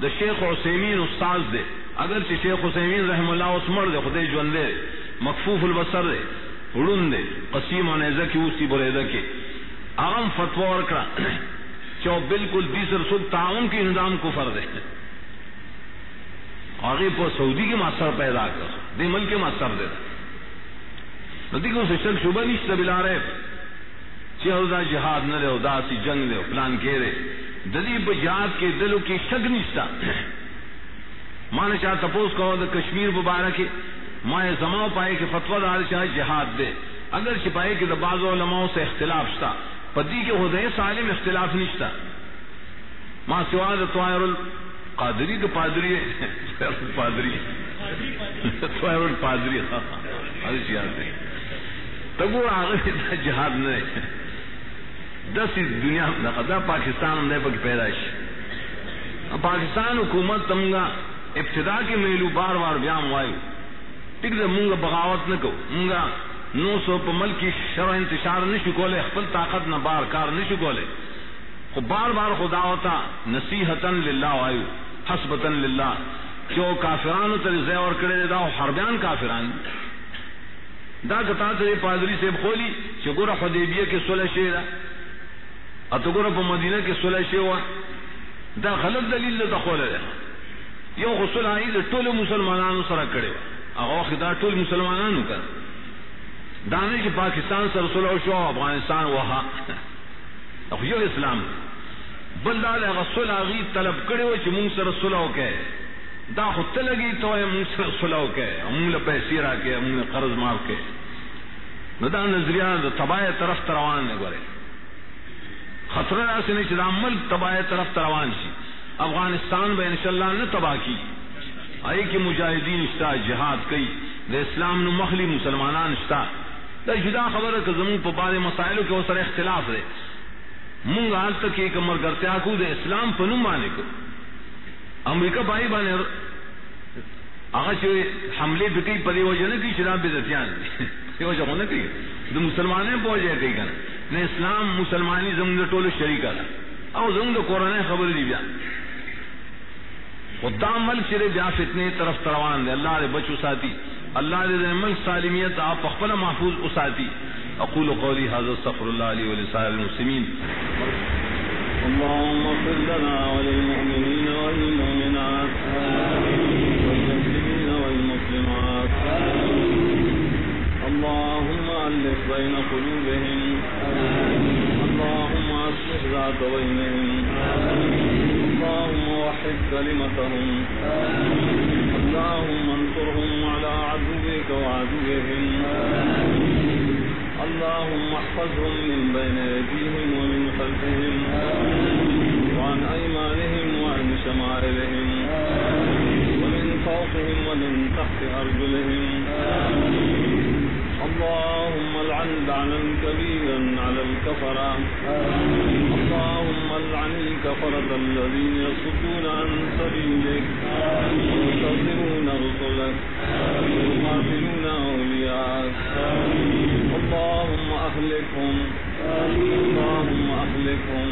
دا شیخ حسین استاذ دے۔ اگر چی شیخ حسین رحم اللہ اسمر دے خدے جون دے۔ مکفوف البصر دے اڑن دے۔ قسیم نیزہ کی اسی بریدہ کے اغم فتوہ ورکڑا چو بالکل دیسر سب تعاون کی نظام کو فرد ہے آگے پر سعودی کے ماستر پیدا کر دے ملک کے ماستر دے۔ ندی کو شک شبہ نہیں بلا رہے۔ چہدا جہاد نہ رہو داسی جنگ رہو پلان کے رے دلیب جہاد کے دلوں کی شک نشتا ماں نے چاہ تپوس کہو دا کشمیر مبارک ماں زماؤ پائے کہ فتوا دار چاہے جہاد دے۔ اگر چھپائے کہ بعض علماء سے اختلاف شتا۔ پتی کے ہدے سالم اختلاف نشتا ماں سواد طائر القادری تو پادری پادری طائر القادری تگو آگے جہاد نہ دس اس دنیا دا پاکستان ہم پک پیدائش. پاکستان حکومت تمگا ابتدا کے میلو بار بار بیام وایو ٹک دے مونگا بغاوت نہ کو مونگا نو سو پا ملک کی شرع انتشار نشو کولے خپل طاقت نہ بار کار نشو کولے خو بار بار خدا ہوتا نصیحتا للہ وایو حسبتا للہ کیوں کافرانو تر زیور کرے دا حربیان کافران. دا کتا تے پادری سے کھولی چگورا حدیبیہ کے صلح شیرہ اتگورا پا مدینہ کے صلح شیوہ دا غلط دلیل دا خول ہے یو غسل آئی دا طول مسلمانانو سرا کرے اگو خدا طول مسلمانانو کر. دانے کی پاکستان سر صلح شو افغانستان وہا. اخو یو اسلام. بل دا لے غسل آغی طلب کرے وچ مونگ سر صلح کے دا خود تلگی تو ہے مونگ سر صلح کے مونگ لپیسی را کے مونگ قرض ماف کے نو دا نظریہ دا تباہ طرف تروان نے گورے۔ خطرہ را سے نہیں چلا ملک تباہ طرف تروان سی افغانستان بے انشاءاللہ نے تباہ کی۔ آئی کہ مجاہدین اشتا جہاد کئی۔ دے اسلام نو مخلی مسلمانان اشتا دا جدا خبر ہے کہ زمون پا بارے مسائلوں کے وہ سر اختلاف دے۔ مونگ آج تک ایک امر کرتے کو دے اسلام پا مانے کو۔ امریکہ بائی بانے آگا چھوئے حملے بکی پدی وجہ نہ کی، شراب بدتیان یہ وجہ ہونا کی۔ دو مسلمانیں پہنچ جائے کئی کنا نے اسلام مسلمانی زمین ٹول شریکا تھا او زمین قرآن خبر دی بیا۔ خدا ملک چرے بیا فتنے طرف تروان دے۔ اللہ دے بچ اساتی اللہ دے ملک سالمیت آپ اخبر محفوظ اساتی۔ اقول قولی هذا استغفر اللہ لي ولسائر المسلمين اللهم اغفر لنا وللمؤمنين والمؤمنات والمسلمين والمسلمات. اللهم الف بين قلوبهم، اللهم اصلح ذات بينهم اللهم وحد كلمتهم اللهم انصرهم على عدوك وعدوهم اللهم احفظهم من بين أيديهم ومن خلفهم، وعن أيمانهم وعن شمائلهم، ومن فوقهم ومن تحت أرجلهم. اللهم العن لعنا كبيرا على الكفرة. اللهم العن الكفرة الذين يصدون عن سبيلك ويكذبون رسلك، ويقاتلون أولياءك. اللهم أهلكهم اللهم أهلكهم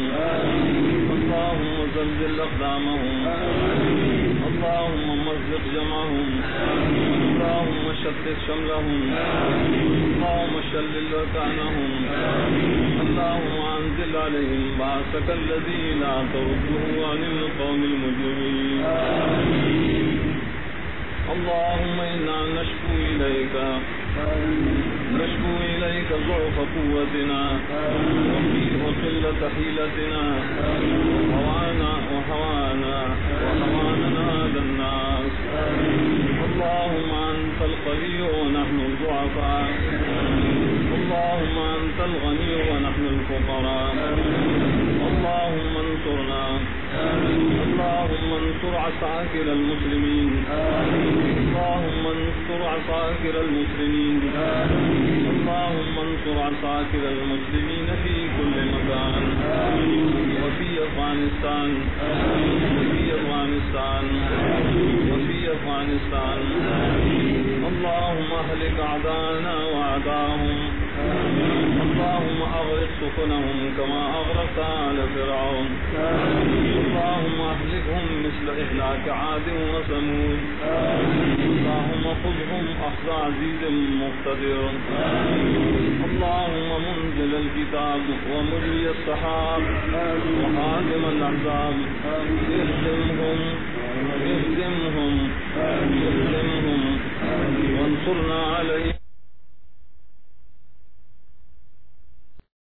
اللهم زلزل أقدامهم. اللهم مزق جمعهم. اللهم شتت شملهم. اللهم شلل ركانهم اللهم أنزل عليهم بعثك الذي لا ترده عن القوم المجرمين. اللهم إنا نشكو إليك. نشكو إليك ضعف قوتنا وقلة حيلتنا وهوانا وهوانا وهواننا هذا الناس. اللهم أنت القوي ونحن الضعفاء. اللهم أنت الغني ونحن الفقراء. اللهم انصرنا اللهم انصر عساكر المسلمين. اللهم انصر عساكر المسلمين. اللهم انصر عساكر المسلمين في كل مكان. وفي أفغانستان وفي أفغانستان وفي أفغانستان اللهم أهلك أعداءنا وأعداءهم اللهم أغرق سفنهم كما أغرقت آل فرعون. اللهم أهلكهم مثل إهلاك عاد وثمود. اللهم خذهم أخذ عزيز مقتدر. اللهم منزل الكتاب ومجري السحاب وحاكم الأحزاب. اهزمهم اهزمهم اهزمهم. وانصرنا عليهم.